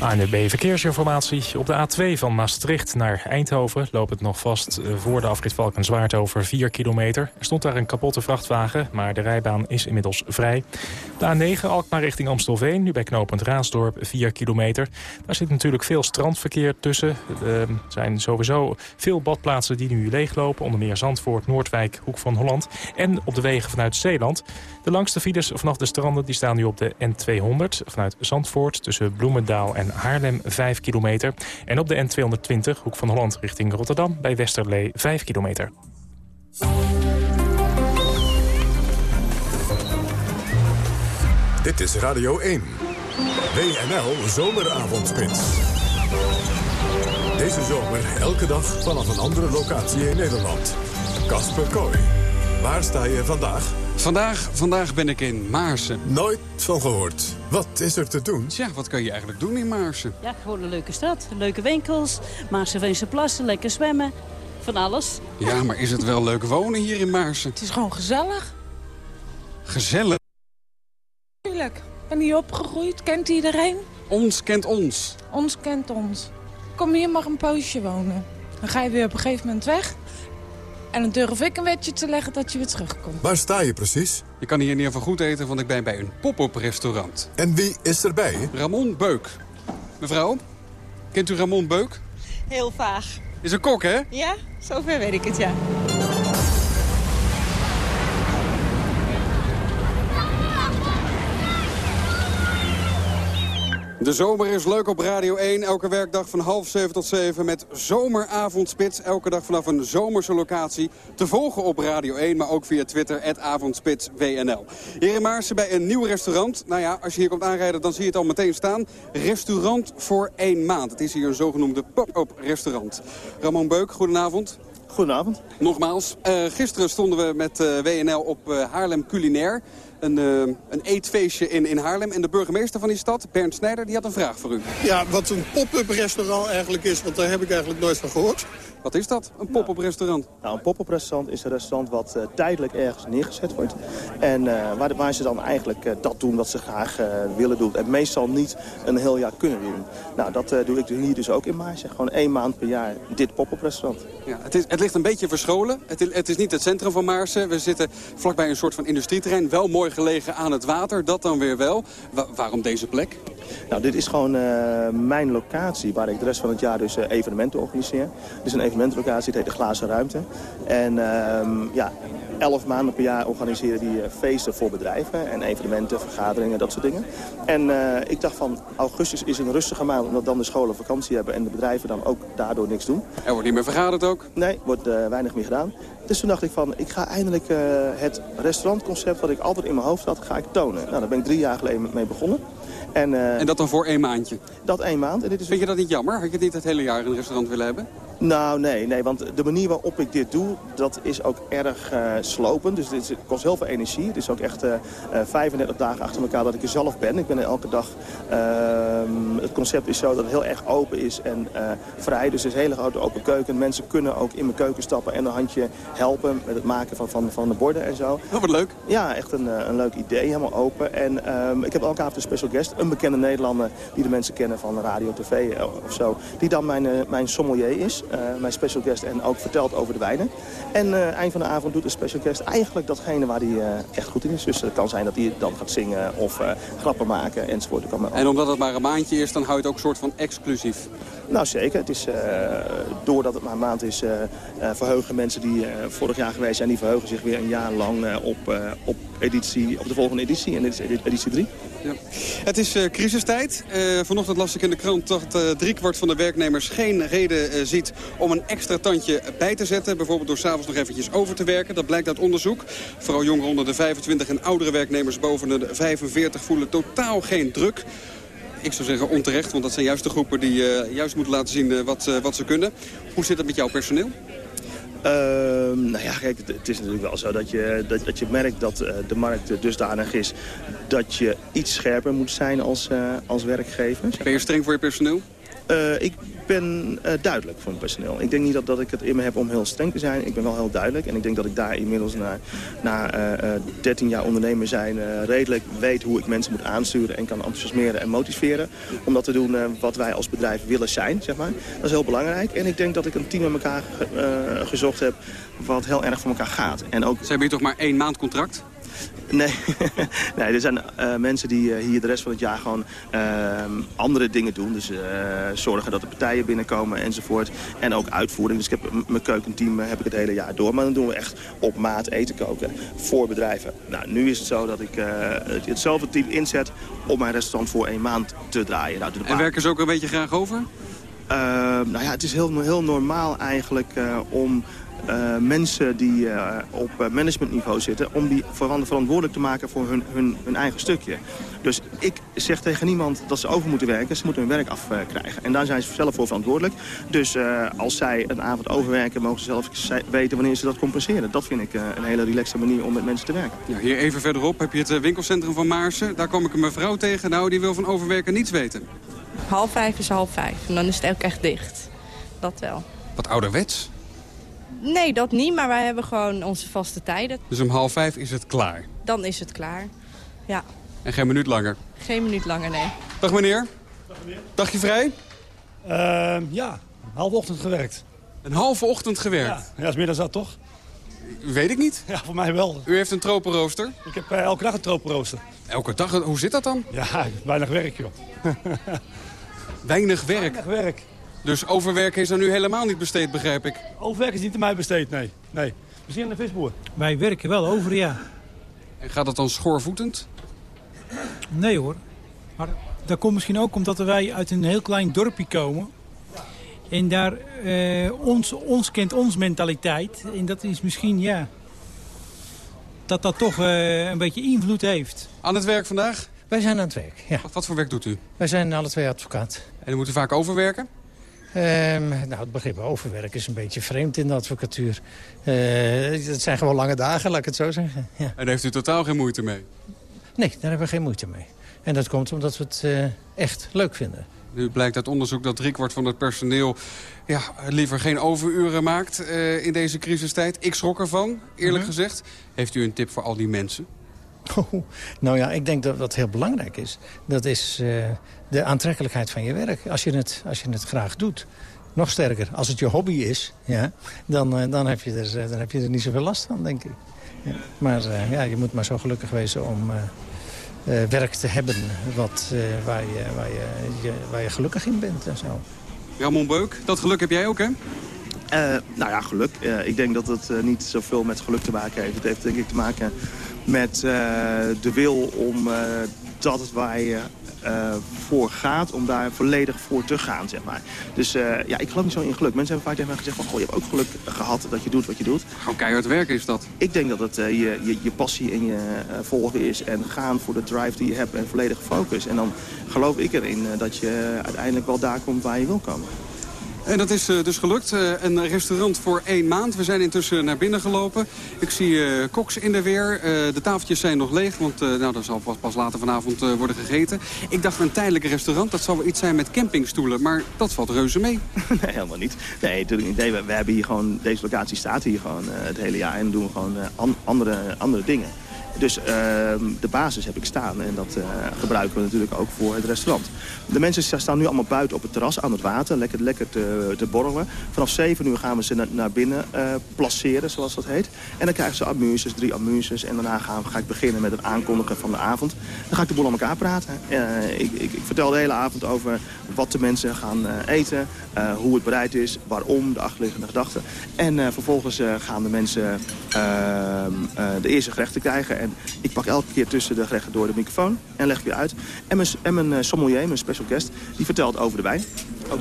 ANB Verkeersinformatie. Op de A2 van Maastricht naar Eindhoven loopt het nog vast eh, voor de afrit Valkenswaard over 4 kilometer. Er stond daar een kapotte vrachtwagen, maar de rijbaan is inmiddels vrij. De A9 Alkmaar richting Amstelveen, nu bij knooppunt Raasdorp 4 kilometer. Daar zit natuurlijk veel strandverkeer tussen. Er zijn sowieso veel badplaatsen die nu leeglopen. Onder meer Zandvoort, Noordwijk, Hoek van Holland. En op de wegen vanuit Zeeland. De langste files vanaf de stranden die staan nu op de N200 vanuit Zandvoort tussen Bloemendaal en Haarlem 5 kilometer. En op de N220 Hoek van Holland richting Rotterdam bij Westerlee 5 kilometer. Dit is Radio 1. WNL Zomeravondspits. Deze zomer elke dag vanaf een andere locatie in Nederland. Kasper Kooi. Waar sta je vandaag? Vandaag, vandaag ben ik in Maarsen. Nooit van gehoord. Wat is er te doen? Tja, wat kan je eigenlijk doen in Maarsen? Ja, gewoon een leuke stad. Leuke winkels, Maarsenveense plassen, lekker zwemmen. Van alles. Ja, maar is het wel leuk wonen hier in Maarsen? Het is gewoon gezellig. Gezellig? Tuurlijk. Ik ben hier opgegroeid. Kent iedereen? Ons kent ons. Ons kent ons. Kom hier maar een poosje wonen. Dan ga je weer op een gegeven moment weg. En dan durf ik een wetje te leggen dat je weer terugkomt. Waar sta je precies? Je kan hier in ieder geval goed eten, want ik ben bij een pop-up restaurant. En wie is erbij? Ramon Beuk. Mevrouw, kent u Ramon Beuk? Heel vaag. Is een kok, hè? Ja, zover weet ik het, ja. De zomer is leuk op Radio 1. Elke werkdag van half zeven tot zeven met zomeravondspits. Elke dag vanaf een zomerse locatie. Te volgen op Radio 1, maar ook via Twitter, avondspitswnl. Hier in Maarsen bij een nieuw restaurant. Nou ja, als je hier komt aanrijden, dan zie je het al meteen staan. Restaurant voor één maand. Het is hier een zogenoemde pop-up restaurant. Ramon Beuk, goedenavond. Goedenavond. Nogmaals, eh, gisteren stonden we met eh, WNL op eh, Haarlem Culinair. Een, eh, een eetfeestje in, in Haarlem. En de burgemeester van die stad, Bernd Snijder, die had een vraag voor u. Ja, wat een pop-up restaurant eigenlijk is, want daar heb ik eigenlijk nooit van gehoord. Wat is dat, een pop-up restaurant? Nou, een pop-up restaurant is een restaurant wat eh, tijdelijk ergens neergezet wordt. En eh, waar, de, waar ze dan eigenlijk eh, dat doen wat ze graag willen doen. En meestal niet een heel jaar kunnen doen. Nou, dat doe ik hier dus ook in Maarsen. Gewoon één maand per jaar dit pop-up restaurant. Ja, het, is, het ligt een beetje verscholen. Het is, het is niet het centrum van Maarsen. We zitten vlakbij een soort van industrieterrein. Wel mooi gelegen aan het water, dat dan weer wel. Wa- waarom deze plek? Nou, dit is gewoon eh, mijn locatie waar ik de rest van het jaar dus eh, evenementen organiseer. Het is een evenementlocatie, het heet de Glazen Ruimte. En ehm, ja, elf maanden per jaar organiseren die eh, feesten voor bedrijven en evenementen, vergaderingen, dat soort dingen. En ik dacht van, augustus is een rustige maand omdat dan de scholen vakantie hebben en de bedrijven dan ook daardoor niks doen. Er wordt niet meer vergaderd ook? Nee, wordt weinig meer gedaan. Dus toen dacht ik van, ik ga eindelijk het restaurantconcept wat ik altijd in mijn hoofd had, ga ik tonen. Nou, daar ben ik drie jaar geleden mee begonnen. En, eh, En dat dan voor één maandje? Dat één maand. En dit is Vind je dat niet jammer? Had je niet het hele jaar in een restaurant willen hebben? Nou, nee, nee, want de manier waarop ik dit doe, dat is ook erg eh, slopend. Dus dit kost heel veel energie. Het is ook echt eh, eh, 35 dagen achter elkaar dat ik er zelf ben. Ik ben er elke dag. ehm, het concept is zo dat het heel erg open is en eh, vrij. Dus het is een hele grote open keuken. Mensen kunnen ook in mijn keuken stappen en een handje helpen met het maken van, van, van de borden en zo. Oh, wat leuk. Ja, echt een, eh, een leuk idee, helemaal open. En ehm, ik heb elke avond een special guest, een bekende Nederlander die de mensen kennen van radio, tv eh, of zo. Die dan mijn, eh, mijn sommelier is, eh, mijn special guest en ook vertelt over de wijnen. En eh, eind van de avond doet de special guest eigenlijk datgene waar hij eh, echt goed in is. Dus het kan zijn dat hij dan gaat zingen of eh, grappen maken enzovoort. En omdat het maar een maandje is, dan hou je het ook een soort van exclusief. nou zeker. Het is, eh, doordat het maar een maand is, eh, eh, verheugen mensen die eh, vorig jaar geweest zijn, die verheugen zich weer een jaar lang eh, op, eh, op, editie, op de volgende editie. En dit is edi- editie 3. Het is eh, crisistijd. Eh, vanochtend las ik in de krant dat eh driekwart van de werknemers geen reden ziet om een extra tandje bij te zetten. Bijvoorbeeld door s'avonds nog eventjes over te werken. Dat blijkt uit onderzoek. Vooral jongeren onder de 25 en oudere werknemers boven de 45 voelen totaal geen druk. Ik zou zeggen onterecht, want dat zijn juist de groepen die juist moeten laten zien wat, wat ze kunnen. Hoe zit het met jouw personeel? Ehm, nou ja, kijk, het, is natuurlijk wel zo dat je, dat, dat je merkt dat eh, de markt dusdanig is dat je iets scherper moet zijn als, eh, als werkgever. Ben je streng voor je personeel? Eh, ik ben eh, duidelijk voor mijn personeel. Ik denk niet dat, dat ik het in me heb om heel streng te zijn. Ik ben wel heel duidelijk. En ik denk dat ik daar inmiddels na, na eh, eh, 13 jaar ondernemer zijn... eh, redelijk weet hoe ik mensen moet aansturen en kan enthousiasmeren en motiveren. Om dat te doen eh, wat wij als bedrijf willen zijn, zeg maar. Dat is heel belangrijk. En ik denk dat ik een team met elkaar ge- eh, gezocht heb wat heel erg voor elkaar gaat. En ook... Ze hebben hier toch maar één maand contract? Nee, nee er zijn eh, mensen die eh, hier de rest van het jaar gewoon ehm, andere dingen doen. Dus eh, zorgen dat de partijen binnenkomen enzovoort. En ook uitvoering. Dus ik heb mijn keukenteam eh, heb ik het hele jaar door. Maar dan doen we echt op maat eten koken voor bedrijven. Nou, nu is het zo dat ik eh, het- hetzelfde team inzet om mijn restaurant voor één maand te draaien. Nou, En werken ze ook een beetje graag over? Nou ja, het is heel, heel normaal eigenlijk om uh, mensen die uh, op managementniveau zitten... om die veran- verantwoordelijk te maken voor hun, hun, hun eigen stukje. Dus ik zeg tegen niemand dat ze over moeten werken. Ze moeten hun werk afkrijgen. En daar zijn ze zelf voor verantwoordelijk. Dus uh, als zij een avond overwerken... mogen ze zelf weten wanneer ze dat compenseren. Dat vind ik uh, een hele relaxe manier om met mensen te werken. Ja, hier even verderop heb je het eh, winkelcentrum van Maarsen. Daar kwam ik een mevrouw tegen. Nou, die wil van overwerken niets weten. Half vijf is half vijf. En dan is het ook echt dicht. Dat wel. Wat ouderwets. Nee, dat niet. Maar wij hebben gewoon onze vaste tijden. Dus om half vijf is het klaar. Dan is het klaar. Ja. En geen minuut langer. Geen minuut langer, nee. Dag meneer. Dag meneer. Dagje vrij? Uh, ja, half ochtend gewerkt. Een halve ochtend gewerkt? Ja, ja is meer dan dat toch? Weet ik niet. Ja, voor mij wel. U heeft een tropenrooster? Ik heb uh, elke dag een tropenrooster. Elke dag? Hoe zit dat dan? Ja, weinig werk joh. weinig werk? Weinig werk. Dus overwerken is dan nu helemaal niet besteed, begrijp ik? Overwerken is niet aan mij besteed, nee. nee. Misschien aan de visboer. Wij werken wel over, ja. En gaat dat dan schoorvoetend? Nee hoor. Maar dat komt misschien ook omdat wij uit een heel klein dorpje komen. En daar, eh, ons, ons kent ons mentaliteit. En dat is misschien, ja, dat dat toch eh, een beetje invloed heeft. Aan het werk vandaag? Wij zijn aan het werk, ja. Wat, wat voor werk doet u? Wij zijn alle twee advocaat. En u moet u vaak overwerken? Ehm, nou, het begrip overwerk is een beetje vreemd in de advocatuur. Eh, het zijn gewoon lange dagen, laat ik het zo zeggen. Ja. En daar heeft u totaal geen moeite mee? Nee, daar hebben we geen moeite mee. En dat komt omdat we het eh, echt leuk vinden. Nu blijkt uit onderzoek dat driekwart van het personeel ja, liever geen overuren maakt eh, in deze crisistijd. Ik schrok ervan, eerlijk Mhm. gezegd. Heeft u een tip voor al die mensen? Oh, nou ja, ik denk dat wat heel belangrijk is... dat is de aantrekkelijkheid van je werk. Als je, het, als je het graag doet. Nog sterker, als het je hobby is... Ja, dan, eh, dan, heb je er, dan heb je er niet zoveel last van, denk ik. Ja. Maar eh, ja, je moet maar zo gelukkig wezen om eh, eh, werk te hebben... Wat, eh, waar, je, waar, je, je, waar je gelukkig in bent en zo. Ramon Beuk, dat geluk heb jij ook, hè? Eh, nou ja, geluk. Eh, ik denk dat het niet zoveel met geluk te maken heeft. Het heeft denk ik te maken met eh, de wil om eh, dat het waar je eh, voor gaat, om daar volledig voor te gaan, zeg maar. Dus eh, ja, ik geloof niet zo in geluk. Mensen hebben vaak tegen mij gezegd van, goh, je hebt ook geluk gehad dat je doet wat je doet. Gewoon keihard werken is dat. Ik denk dat het eh, je, je, je passie en je eh, volgen is en gaan voor de drive die je hebt en volledig focus. En dan geloof ik erin eh, dat je uiteindelijk wel daar komt waar je wil komen. En dat is eh, dus gelukt. Eh, een restaurant voor één maand. We zijn intussen naar binnen gelopen. Ik zie eh, koks in de weer. De tafeltjes zijn nog leeg, want nou, dat zal pas, later vanavond worden gegeten. Ik dacht een tijdelijk restaurant, dat zal wel iets zijn met campingstoelen. Maar dat valt reuze mee. nee, helemaal niet. Nee, natuurlijk niet. We, hebben hier gewoon, deze locatie staat hier gewoon het hele jaar. En doen gewoon an, andere, andere dingen. Dus uh, de basis heb ik staan en dat uh, gebruiken we natuurlijk ook voor het restaurant. De mensen staan nu allemaal buiten op het terras aan het water, lekker, lekker te, te borrelen. Vanaf 7 uur gaan we ze na, naar binnen uh, placeren, zoals dat heet. En dan krijgen ze amuses, drie amuses. En daarna gaan, ga ik beginnen met het aankondigen van de avond. Dan ga ik de boel aan elkaar praten. Ik, ik, ik, vertel de hele avond over wat de mensen gaan eten, hoe het bereid is, waarom, de achterliggende gedachten. En vervolgens gaan de mensen ehm, de eerste gerechten krijgen. En ik pak elke keer tussen de gerechten door de microfoon en leg weer uit. En mijn, en mijn sommelier, mijn special guest, die vertelt over de wijn.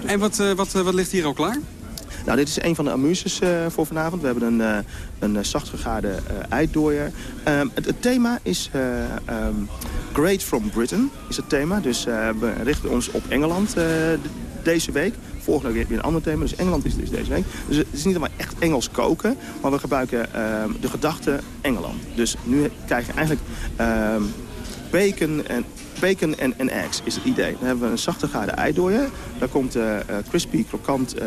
En wat, uh, wat, uh, wat ligt hier al klaar? Nou, dit is een van de amuses uh, voor vanavond. We hebben een, uh, een zacht gegaarde uh, eidooier. Um, het, het, thema is um, Great from Britain, is het thema. Dus we richten ons op Engeland deze week. Volgende week weer een ander thema. Dus Engeland is dus deze week. Dus het is niet allemaal echt Engels koken. Maar we gebruiken uh, de gedachte Engeland. Dus nu krijg je eigenlijk uh, bacon en bacon en, eggs is het idee. Dan hebben we een zachte gaarde eidooier. Daar komt uh, crispy, krokant, uh,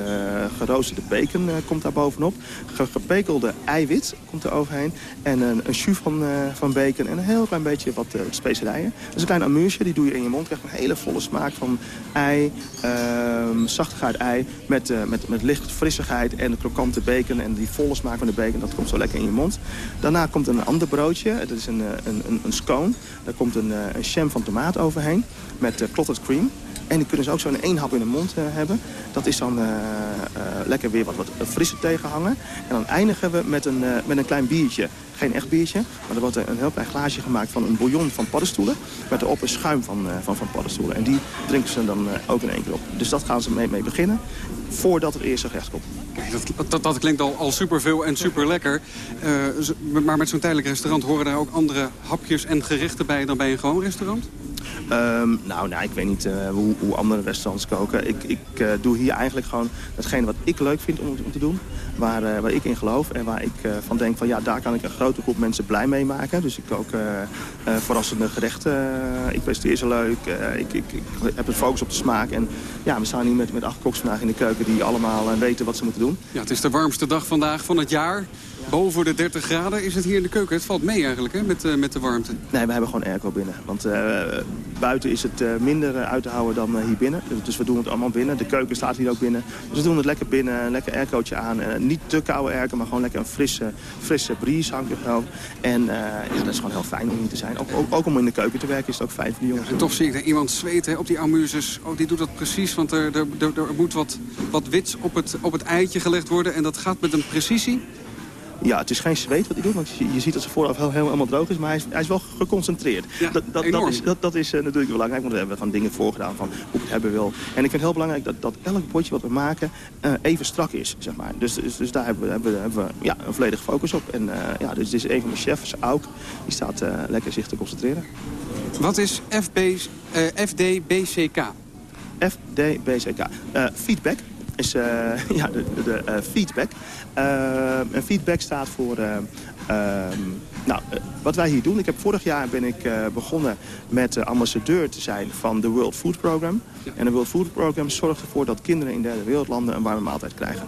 geroosterde bacon uh, komt daar bovenop. Ge gepekelde eiwit komt er overheen. En een, een jus van, van bacon en een heel klein beetje wat specerijen. Dat is een klein amuurtje, die doe je in je mond. krijgt een hele volle smaak van ei, ehm, zachte gaarde ei... Met, met, met licht frissigheid en de krokante bacon. En die volle smaak van de bacon, dat komt zo lekker in je mond. Daarna komt een ander broodje. Dat is een, een, een, een scone. Daar komt een, een jam van tomaat overheen met uh, clotted cream. En die kunnen ze ook zo in één hap in de mond uh, hebben. Dat is dan uh, lekker weer wat, wat frisse tegenhangen. En dan eindigen we met een, met een klein biertje. Geen echt biertje, maar er wordt een heel klein glaasje gemaakt van een bouillon van paddenstoelen. Met erop een schuim van, van, van paddenstoelen. En die drinken ze dan ook in één keer op. Dus dat gaan ze mee, mee beginnen, voordat het eerste gerecht komt. Dat, dat, dat klinkt al, al superveel en super lekker. maar met zo'n tijdelijk restaurant horen daar ook andere hapjes en gerechten bij dan bij een gewoon restaurant? Um, nou, nou, ik weet niet uh, hoe, hoe, andere restaurants koken. Ik, ik uh, doe hier eigenlijk gewoon datgene wat ik leuk vind om, om te doen. Waar, uh, waar ik in geloof en waar ik van denk van ja, daar kan ik een grote groep mensen blij mee maken. Dus ik kook verrassende gerechten. ik presenteer ze leuk. Ik, ik, ik, heb een focus op de smaak. En ja, we staan hier met, met acht koks vandaag in de keuken die allemaal weten wat ze moeten doen. Ja, het is de warmste dag vandaag van het jaar. Boven de 30 graden is het hier in de keuken. Het valt mee eigenlijk hè, met, met de warmte. Nee, we hebben gewoon airco binnen. Want buiten is het uh, minder uit te houden dan hier binnen. Dus we doen het allemaal binnen. De keuken staat hier ook binnen. Dus we doen het lekker binnen, een lekker aircootje aan. niet te koude airco, maar gewoon lekker een frisse, frisse brise hangt er gewoon. En ja, dat is gewoon heel fijn om hier te zijn. Ook, ook, ook, om in de keuken te werken is het ook fijn voor jongens. Ja, en toch zie ik dat iemand zweten op die amuses. Oh, die doet dat precies, want er, er, er, er moet wat, wat wits op het, op het eitje gelegd worden. En dat gaat met een precisie. Ja, het is geen zweet wat hij doet, want je, je ziet dat ze vooraf heel, helemaal droog is, maar hij is, hij is wel geconcentreerd. dat, dat, dat is, dat, dat is eh, natuurlijk belangrijk, want we hebben van dingen voorgedaan van hoe ik het hebben wil. En ik vind het heel belangrijk dat, dat elk bordje wat we maken eh, even strak is, zeg maar. Dus, dus, dus daar hebben we, hebben, we- hebben we ja, een volledige focus op. En eh, ja, dus dit is een van mijn chefs, Auk, die staat lekker zich te concentreren. Wat is FB, FDBCK? FDBCK. Feedback is eh, ja, de, de, eh, feedback. Eh, en feedback staat voor... eh, ehm, nou, wat wij hier doen, ik heb vorig jaar ben ik begonnen met ambassadeur te zijn van de World Food Program. En de World Food Program zorgt ervoor dat kinderen in derde wereldlanden een warme maaltijd krijgen.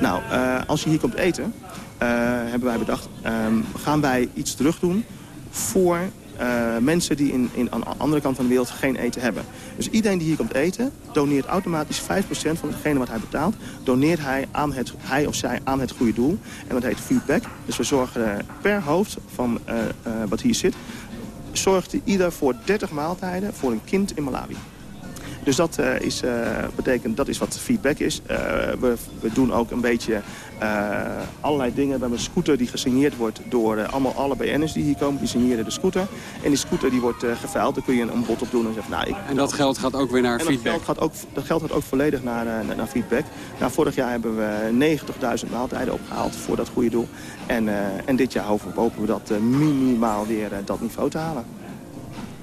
Nou, als je hier komt eten, hebben wij bedacht, ehm, gaan wij iets terug doen voor eh, mensen die in, in, aan de andere kant van de wereld geen eten hebben. Dus iedereen die hier komt eten, doneert automatisch 5% van hetgene wat hij betaalt... doneert hij, aan het, hij of zij aan het goede doel. En dat heet feedback. Dus we zorgen eh, per hoofd van eh, wat hier zit... zorgt ieder voor 30 maaltijden voor een kind in Malawi. Dus dat, is, betekent, dat is wat feedback is. We, we doen ook een beetje allerlei dingen. We hebben een scooter die gesigneerd wordt door eh, allemaal alle BN'ers die hier komen. Die signeren de scooter. En die scooter die wordt eh geveild. Daar kun je een, bot op doen en zeggen... Nou, ik, En dat geld gaat ook weer naar en feedback. Dat geld, gaat ook, dat geld gaat ook volledig naar, eh, naar, naar feedback. Nou, vorig jaar hebben we 90.000 maaltijden opgehaald voor dat goede doel. En, eh, en dit jaar hopen, hopen we dat eh, minimaal weer eh, dat niveau te halen.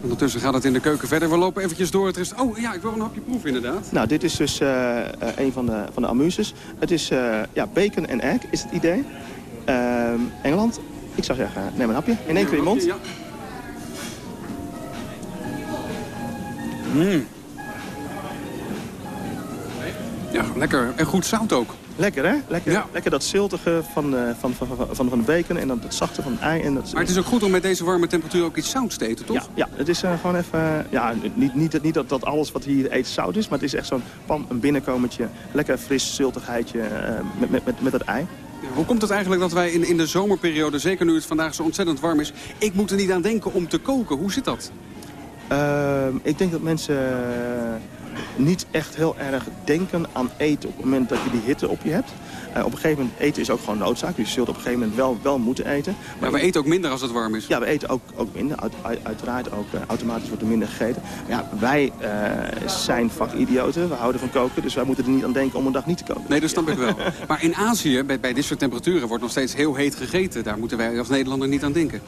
Ondertussen gaat het in de keuken verder. We lopen eventjes door. Het is... Oh ja, ik wil een hapje proeven inderdaad. Nou, dit is dus eh, eh, een van de, van de amuses. Het is eh, ja, bacon en egg, is het idee. Ehm, Engeland, ik zou zeggen, neem een hapje. In één keer in je mond. Ja. Mm. Ja, lekker. En goed zout ook. Lekker, hè? Lekker, lekker dat ziltige van, eh, van, van, van, van, de bacon en dan dat zachte van het ei. En dat, Maar het is ook goed om met deze warme temperatuur ook iets zouts te eten, toch? Ja, ja het is eh, gewoon even... eh, ja, niet, niet, niet dat, dat alles wat hier eet zout is, maar het is echt zo'n pan, een binnenkomertje. Lekker fris ziltigheidje eh, met, met, met, met het ei. Ja, hoe komt het eigenlijk dat wij in, in de zomerperiode, zeker nu het vandaag zo ontzettend warm is... ik moet er niet aan denken om te koken? Hoe zit dat? Ehm, ik denk dat mensen eh, niet echt heel erg denken aan eten op het moment dat je die hitte op je hebt. Eh, op een gegeven moment eten is ook gewoon noodzaak. Dus je zult op een gegeven moment wel, wel moeten eten. Maar we eten ook minder als het warm is. Ja, we eten ook, ook minder. Uit, uit- uiteraard ook eh, automatisch wordt er minder gegeten. Ja, wij eh, zijn vakidioten. We houden van koken. Dus wij moeten er niet aan denken om een dag niet te koken. Nee, dat snap ik wel. Maar in Azië, bij, bij dit soort temperaturen, wordt nog steeds heel heet gegeten. Daar moeten wij als Nederlander niet aan denken.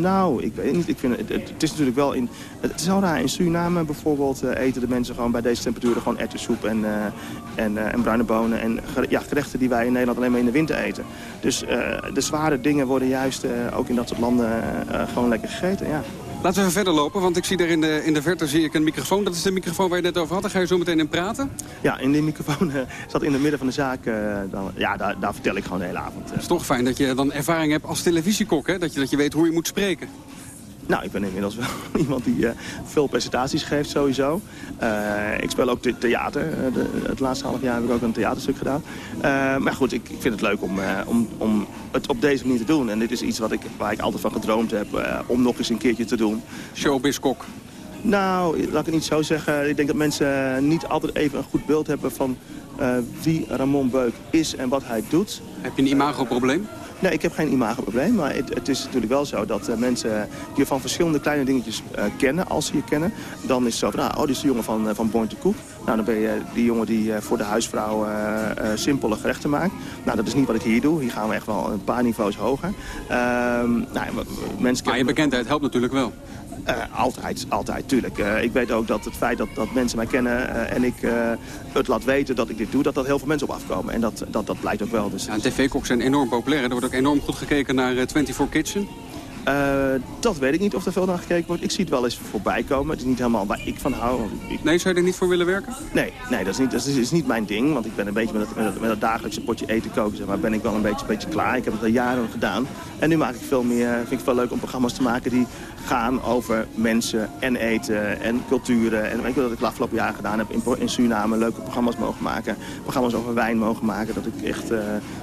Nou, ik weet niet. Ik vind het, het, is natuurlijk wel in... Het is wel raar. In Suriname bijvoorbeeld eh, eten de mensen gewoon bij deze temperaturen gewoon erwtensoep en, eh, en, eh, en bruine bonen. En ja, gerechten die wij in Nederland alleen maar in de winter eten. Dus de zware dingen worden juist ook in dat soort landen gewoon lekker gegeten, ja. Laten we even verder lopen, want ik zie daar in de, in de verte zie ik een microfoon. Dat is de microfoon waar je net over had. Daar ga je zo meteen in praten. Ja, in die microfoon eh, zat in het midden van de zaak. eh, dan, ja, daar, daar vertel ik gewoon de hele avond. eh. Het is toch fijn dat je dan ervaring hebt als televisiekok, hè? Dat je, dat je weet hoe je moet spreken. Nou, ik ben inmiddels wel iemand die eh, veel presentaties geeft sowieso. Eh, ik speel ook the- theater. Eh, de, het laatste half jaar heb ik ook een theaterstuk gedaan. Maar goed, ik, ik vind het leuk om, om, om het op deze manier te doen. En dit is iets wat ik, waar ik altijd van gedroomd heb om nog eens een keertje te doen. Showbiz-kok. Nou, laat ik het niet zo zeggen. Ik denk dat mensen niet altijd even een goed beeld hebben van wie Ramon Beuk is en wat hij doet. Heb je een imagoprobleem? Nee, ik heb geen imagoprobleem. Maar het, het is natuurlijk wel zo dat eh, mensen je van verschillende kleine dingetjes eh, kennen, als ze je kennen. Dan is het zo van, nou, oh, dit is de jongen van, eh, van Born to Cook. Nou, dan ben je die jongen die voor de huisvrouw simpele gerechten maakt. Nou, dat is niet wat ik hier doe. Hier gaan we echt wel een paar niveaus hoger. Ehm, nou, mensen Maar je bekendheid helpt natuurlijk wel. Eh, altijd, altijd, tuurlijk. Eh, ik weet ook dat het feit dat, dat mensen mij kennen eh, en ik het laat weten dat ik dit doe, dat dat heel veel mensen op afkomen. En dat, dat, dat blijkt ook wel. Dus, Ja, tv-koks zijn enorm populair. Er wordt ook enorm goed gekeken naar eh, 24 Kitchen. Eh, dat weet ik niet of er veel naar gekeken wordt. Ik zie het wel eens voorbij komen. Het is niet helemaal waar ik van hou. ik- Nee, zou je er niet voor willen werken? Nee, nee dat, is niet, dat is, is niet mijn ding. Want ik ben een beetje met het, met het dagelijkse potje eten koken. Zeg maar, ben ik wel een beetje, beetje klaar. Ik heb het al jaren gedaan. En nu maak ik veel meer, vind ik het wel leuk om programma's te maken die gaan over mensen en eten en culturen. En weet je wat ik afgelopen jaar gedaan heb in, in Suriname. Leuke programma's mogen maken. Programma's over wijn mogen maken. Dat ik echt eh,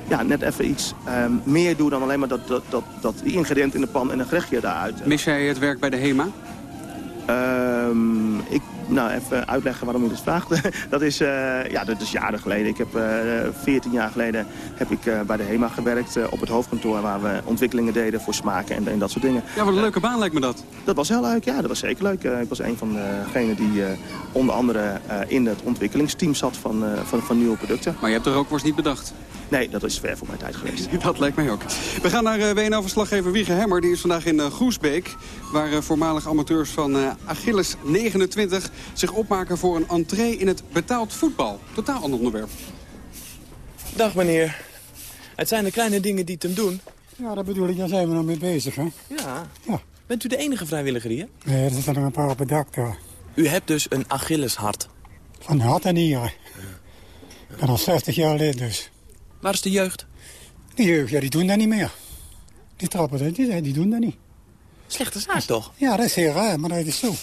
ja, net even iets ehm, meer doe dan alleen maar dat, dat, dat, dat die ingrediënt in de pan en een gerechtje daaruit. Mis jij het werk bij de HEMA? Ehm, ik nou, even uitleggen waarom u dit vraagt. dat, is, eh, ja, dat is jaren geleden. Ik heb uh, 14 jaar geleden heb ik bij de HEMA gewerkt op het hoofdkantoor... waar we ontwikkelingen deden voor smaken en, en dat soort dingen. Ja, wat een leuke baan lijkt me dat. Dat was heel leuk, ja. Dat was zeker leuk. ik was een van degenen die onder andere in het ontwikkelingsteam zat van, van, van nieuwe producten. Maar je hebt de rookworst niet bedacht? Nee, dat is ver voor mijn tijd geweest. dat lijkt mij ook. We gaan naar uh, WNL-verslaggever Wiege Hemmer. Die is vandaag in uh, Groesbeek. Waar uh, voormalig amateurs van Achilles 29 zich opmaken voor een entree in het betaald voetbal. Totaal ander onderwerp. Dag meneer. Het zijn de kleine dingen die het hem doen. Ja, dat bedoel ik. Daar zijn we nog mee bezig, hè? Ja. ja. Bent u de enige vrijwilliger hier? Nee, er zitten nog een paar op het dak. U hebt dus een Achilleshart. Van hart en nieren. Ik ben al 60 jaar lid dus. Waar is de jeugd? De jeugd, ja, die doen dat niet meer. Die trappen, die, die doen dat niet. Slechte zaak toch? Ja, dat is heel raar, maar dat is zo.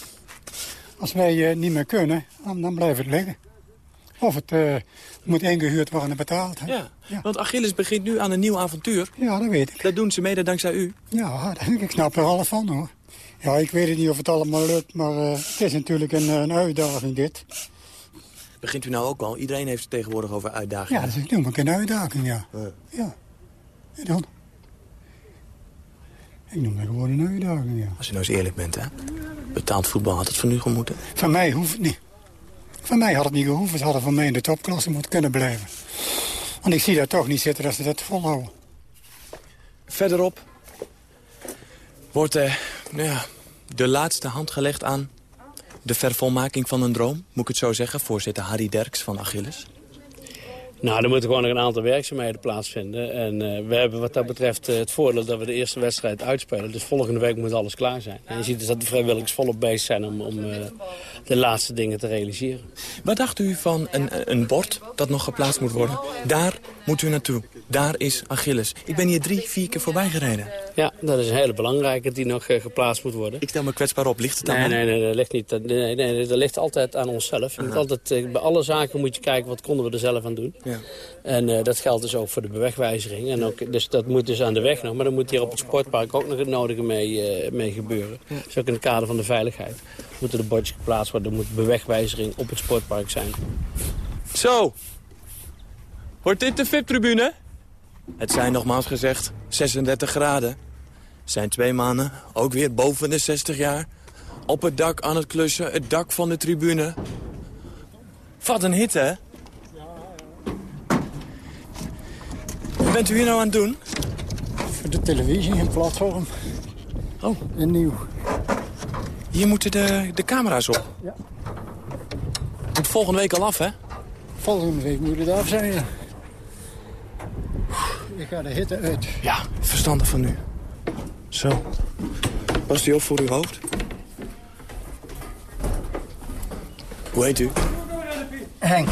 Als wij uh, niet meer kunnen, dan, dan blijft het liggen. Of het uh, moet ingehuurd worden en betaald. Hè? Ja, ja, want Achilles begint nu aan een nieuw avontuur. Ja, dat weet ik. Dat doen ze mede dankzij u. Ja, ik snap er alles van hoor. Ja, ik weet het niet of het allemaal lukt, maar uh, het is natuurlijk een, een uitdaging dit. Begint u nou ook al? Iedereen heeft het tegenwoordig over uitdagingen. Ja, dat is noem ik een uitdaging, ja. Ja. ja. En dan? Ik noem dat gewoon een uitdaging, ja. Als u nou eens eerlijk bent, hè? Betaald voetbal had het van u gemoeten? Van mij hoeft het niet. Van mij had het niet gehoeven. Ze hadden van mij in de topklasse moeten kunnen blijven. Want ik zie daar toch niet zitten dat ze dat volhouden. Verderop wordt uh, nou ja, de laatste hand gelegd aan de vervolmaking van een droom, moet ik het zo zeggen, voorzitter Harry Derks van Achilles? Nou, er moeten gewoon nog een aantal werkzaamheden plaatsvinden. En uh, we hebben wat dat betreft uh, het voordeel dat we de eerste wedstrijd uitspelen. Dus volgende week moet alles klaar zijn. En je ziet dus dat de vrijwilligers volop bezig zijn om, om uh, de laatste dingen te realiseren. Wat dacht u van een, een bord dat nog geplaatst moet worden? Daar moet u naartoe. Daar is Achilles. Ik ben hier drie, vier keer voorbij gereden. Ja, dat is een hele belangrijke die nog geplaatst moet worden. Ik stel me kwetsbaar op. Ligt het aan nee, nee, nee, dat ligt niet. Nee, nee, dat ligt altijd aan onszelf. Je moet altijd, bij alle zaken moet je kijken wat konden we er zelf aan doen. Ja. En uh, dat geldt dus ook voor de bewegwijziging. En ook, dus dat moet dus aan de weg nog. Maar dan moet hier op het sportpark ook nog het nodige mee, uh, mee gebeuren. Ja. Dus ook in het kader van de veiligheid moeten de bordjes geplaatst worden. Er moet bewegwijziging op het sportpark zijn. Zo. Wordt dit de VIP-tribune? Het zijn nogmaals gezegd 36 graden. Het zijn twee maanden, ook weer boven de 60 jaar. Op het dak aan het klussen, het dak van de tribune. Wat een hitte, hè? Wat bent u hier nou aan het doen? Voor de televisie, een platform. Oh. En nieuw. Hier moeten de, de camera's op. Ja. Moet volgende week al af, hè? Volgende week moet het af zijn, ja. Ik ga de hitte uit. Ja, verstandig van u. Zo. Was die op voor uw hoofd? Hoe heet u? Henk.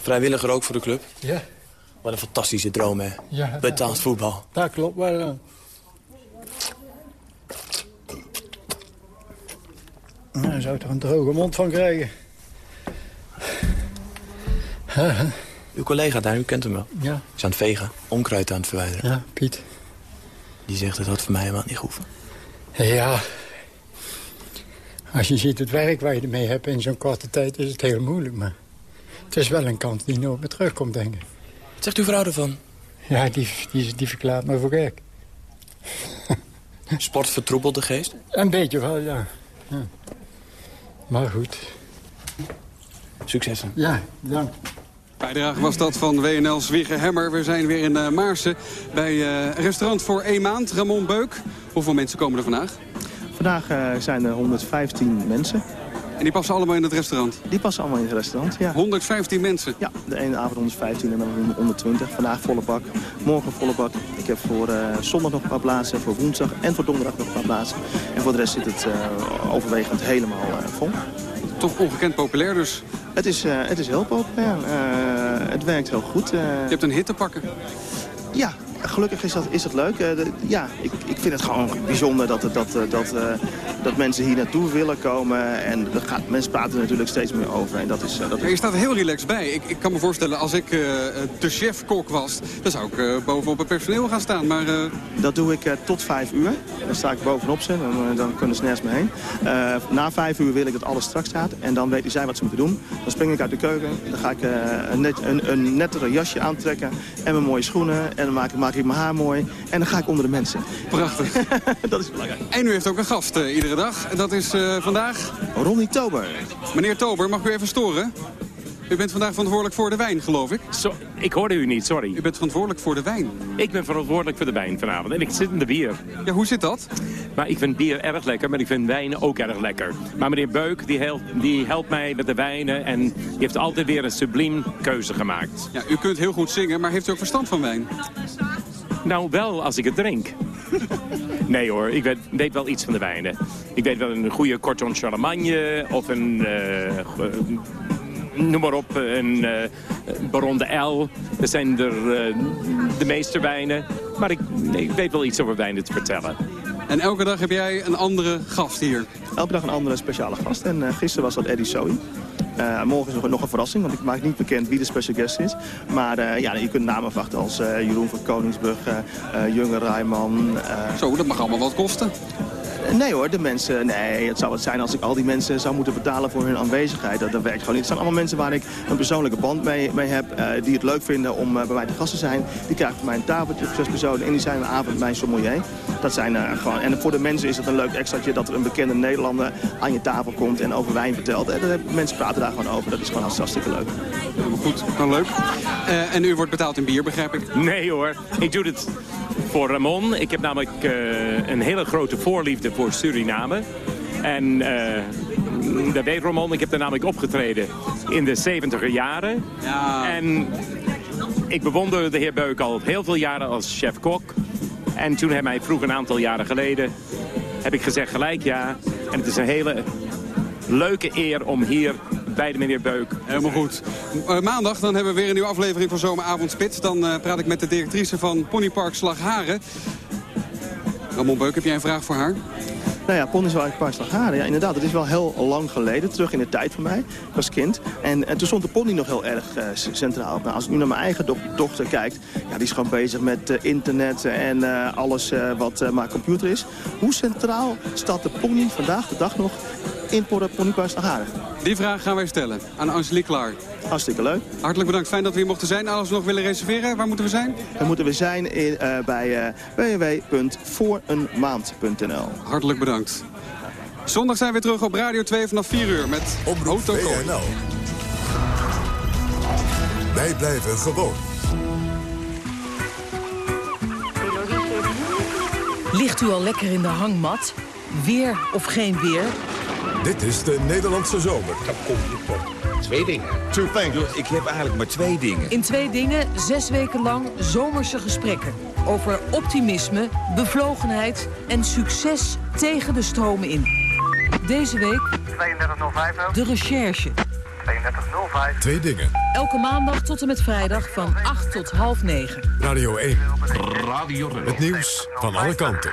Vrijwilliger ook voor de club? Ja. Wat een fantastische droom, hè? Ja. Betaald voetbal. Dat klopt wel. Ja. Nou, daar zou ik toch een droge mond van krijgen. Uw collega daar, u kent hem wel. Ja. Is aan het vegen, onkruid aan het verwijderen. Ja, Piet. Die zegt dat had voor mij helemaal niet hoeven. Ja. Als je ziet het werk waar je ermee hebt in zo'n korte tijd is het heel moeilijk. Maar het is wel een kans die nooit meer terugkomt, denk ik. Wat zegt uw vrouw ervan? Ja, die, die, die verklaart me voor gek. Sport vertroebelt de geest? Een beetje wel, ja. ja. Maar goed. Successen. Ja, dank. Bijdrage was dat van WNL Zwiegen Hemmer. We zijn weer in uh, Maarsen bij uh, restaurant voor één maand. Ramon Beuk. Hoeveel mensen komen er vandaag? Vandaag uh, zijn er 115 mensen. En die passen allemaal in het restaurant? Die passen allemaal in het restaurant, ja. 115 mensen? Ja, de ene avond 115 en dan 120. Vandaag volle bak, morgen volle bak. Ik heb voor uh, zondag nog een paar plaatsen, voor woensdag en voor donderdag nog een paar plaatsen. En voor de rest zit het uh, overwegend helemaal uh, vol. Toch ongekend populair dus? Het is, het is heel populair. het werkt heel goed. Je hebt een hit te pakken? Ja, gelukkig is dat, is dat leuk. Uh, de, ja, ik, ik vind het gewoon bijzonder dat, dat, dat uh, dat mensen hier naartoe willen komen. En dat gaat, mensen praten er natuurlijk steeds meer over. En dat is, dat is... Je staat er heel relaxed bij. Ik, ik kan me voorstellen, als ik de chef-kok was... dan zou ik bovenop het personeel gaan staan. Maar, Dat doe ik tot vijf uur. Dan sta ik bovenop ze. Dan, dan kunnen ze nergens mee heen. na vijf uur wil ik dat alles strak staat. En dan weten zij wat ze moeten doen. Dan spring ik uit de keuken. Dan ga ik een, net, een, een nettere jasje aantrekken. En mijn mooie schoenen. En dan maak ik, maak ik mijn haar mooi. En dan ga ik onder de mensen. Prachtig. dat is belangrijk. En u heeft ook een gast iedere dag. Dat is uh, vandaag... Ronnie Tober. Meneer Tober, mag u even storen? U bent vandaag verantwoordelijk voor de wijn, geloof ik? Zo, ik hoorde u niet, sorry. U bent verantwoordelijk voor de wijn? Ik ben verantwoordelijk voor de wijn vanavond. En ik zit in de bier. Ja, hoe zit dat? Maar ik vind bier erg lekker, maar ik vind wijnen ook erg lekker. Maar meneer Beuk, die helpt, die helpt mij met de wijnen... en die heeft altijd weer een subliem keuze gemaakt. Ja, u kunt heel goed zingen, maar heeft u ook verstand van wijn? Nou, wel als ik het drink. nee hoor, ik weet, weet, wel iets van de wijnen. Ik weet wel een goede Corton Charlemagne of een... Uh, noem maar op, een uh, Baron de L. Dat zijn er uh, de meeste wijnen. Maar ik, ik weet wel iets over wijnen te vertellen. En elke dag heb jij een andere gast hier? Elke dag een andere speciale gast. En uh, gisteren was dat Eddie Soy. Uh, morgen is nog, nog een verrassing, want ik maak niet bekend wie de special guest is. Maar uh, ja, je kunt namen verwachten als uh, Jeroen van Koningsbrugge, Junge Rijman. Zo, dat mag allemaal wat kosten. Nee hoor, de mensen, nee, het zou het zijn als ik al die mensen zou moeten betalen voor hun aanwezigheid. Dat, dat werkt gewoon niet. Het zijn allemaal mensen waar ik een persoonlijke band mee, mee heb, uh, die het leuk vinden om uh, bij mij te gasten te zijn. Die krijgen van mij een tafeltje voor zes personen en die zijn een avond mijn sommelier. Dat zijn uh, gewoon, en voor de mensen is het een leuk extraatje dat er een bekende Nederlander aan je tafel komt en over wijn vertelt. En dat, mensen praten daar gewoon over, dat is gewoon hartstikke leuk. Goed, nou leuk. en u wordt betaald in bier, begrijp ik? Nee hoor, ik doe het voor Ramon. Ik heb namelijk uh, een hele grote voorliefde voor Suriname. En uh, dat weet Ramon, ik heb daar namelijk opgetreden in de 70er jaren. Ja. En ik bewonder de heer Beuk al heel veel jaren als chef-kok. En toen hij mij vroeg een aantal jaren geleden, heb ik gezegd gelijk ja. En het is een hele leuke eer om hier bij de meneer Beuk. Helemaal goed. Uh, maandag dan hebben we weer een nieuwe aflevering van Zomeravond Spits. Dan uh, praat ik met de directrice van Ponypark Slagharen. Ramon Beuk, heb jij een vraag voor haar? Nou ja, Ponypark Slagharen, ja inderdaad. Het is wel heel lang geleden, terug in de tijd voor mij, als kind. En, en toen stond de pony nog heel erg uh, centraal. Nou, als ik nu naar mijn eigen do dochter kijkt, ja, die is gewoon bezig met uh, internet en uh, alles wat maar computer is. Hoe centraal staat de pony vandaag de dag nog Slagharen? Die vraag gaan wij stellen aan Angelique Klaar. Hartstikke leuk. Hartelijk bedankt. Fijn dat we hier mochten zijn. Als we nog willen reserveren, waar moeten we zijn? Dan moeten we zijn in, uh, bij uh, www.vooreenmaand.nl. Hartelijk bedankt. Zondag zijn we terug op Radio 2 vanaf 4 uur met Autokooi. Wij blijven gewoon. Ligt u al lekker in de hangmat? Weer of geen weer? Dit is de Nederlandse zomer. Dan kom je tot twee dingen. Two things. Ik heb eigenlijk maar twee dingen. In twee dingen, zes weken lang zomerse gesprekken. Over optimisme, bevlogenheid en succes tegen de stromen in. Deze week 3205 de recherche. 3205. Twee dingen. Elke maandag tot en met vrijdag van 8 tot half 9. Radio 1. Radio Het nieuws van alle kanten.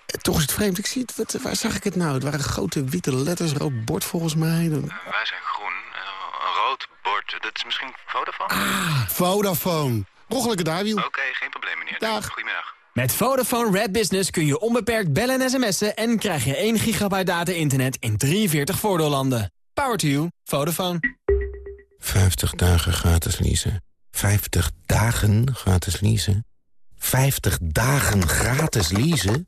Toch is het vreemd. Ik zie het, wat, waar zag ik het nou? Het waren grote witte letters, rood bord volgens mij. Dan... Uh, wij zijn groen. Uh, een rood bord. Dat is misschien Vodafone? Ah, Vodafone. Roggelijke daarwiel. Oké, okay, geen probleem meneer. Dag. Goedemiddag. Met Vodafone Red Business kun je onbeperkt bellen en sms'en... en krijg je 1 gigabyte data-internet in 43 voordeellanden. Power to you. Vodafone. 50 dagen gratis leasen. 50 dagen gratis leasen. 50 dagen gratis leasen?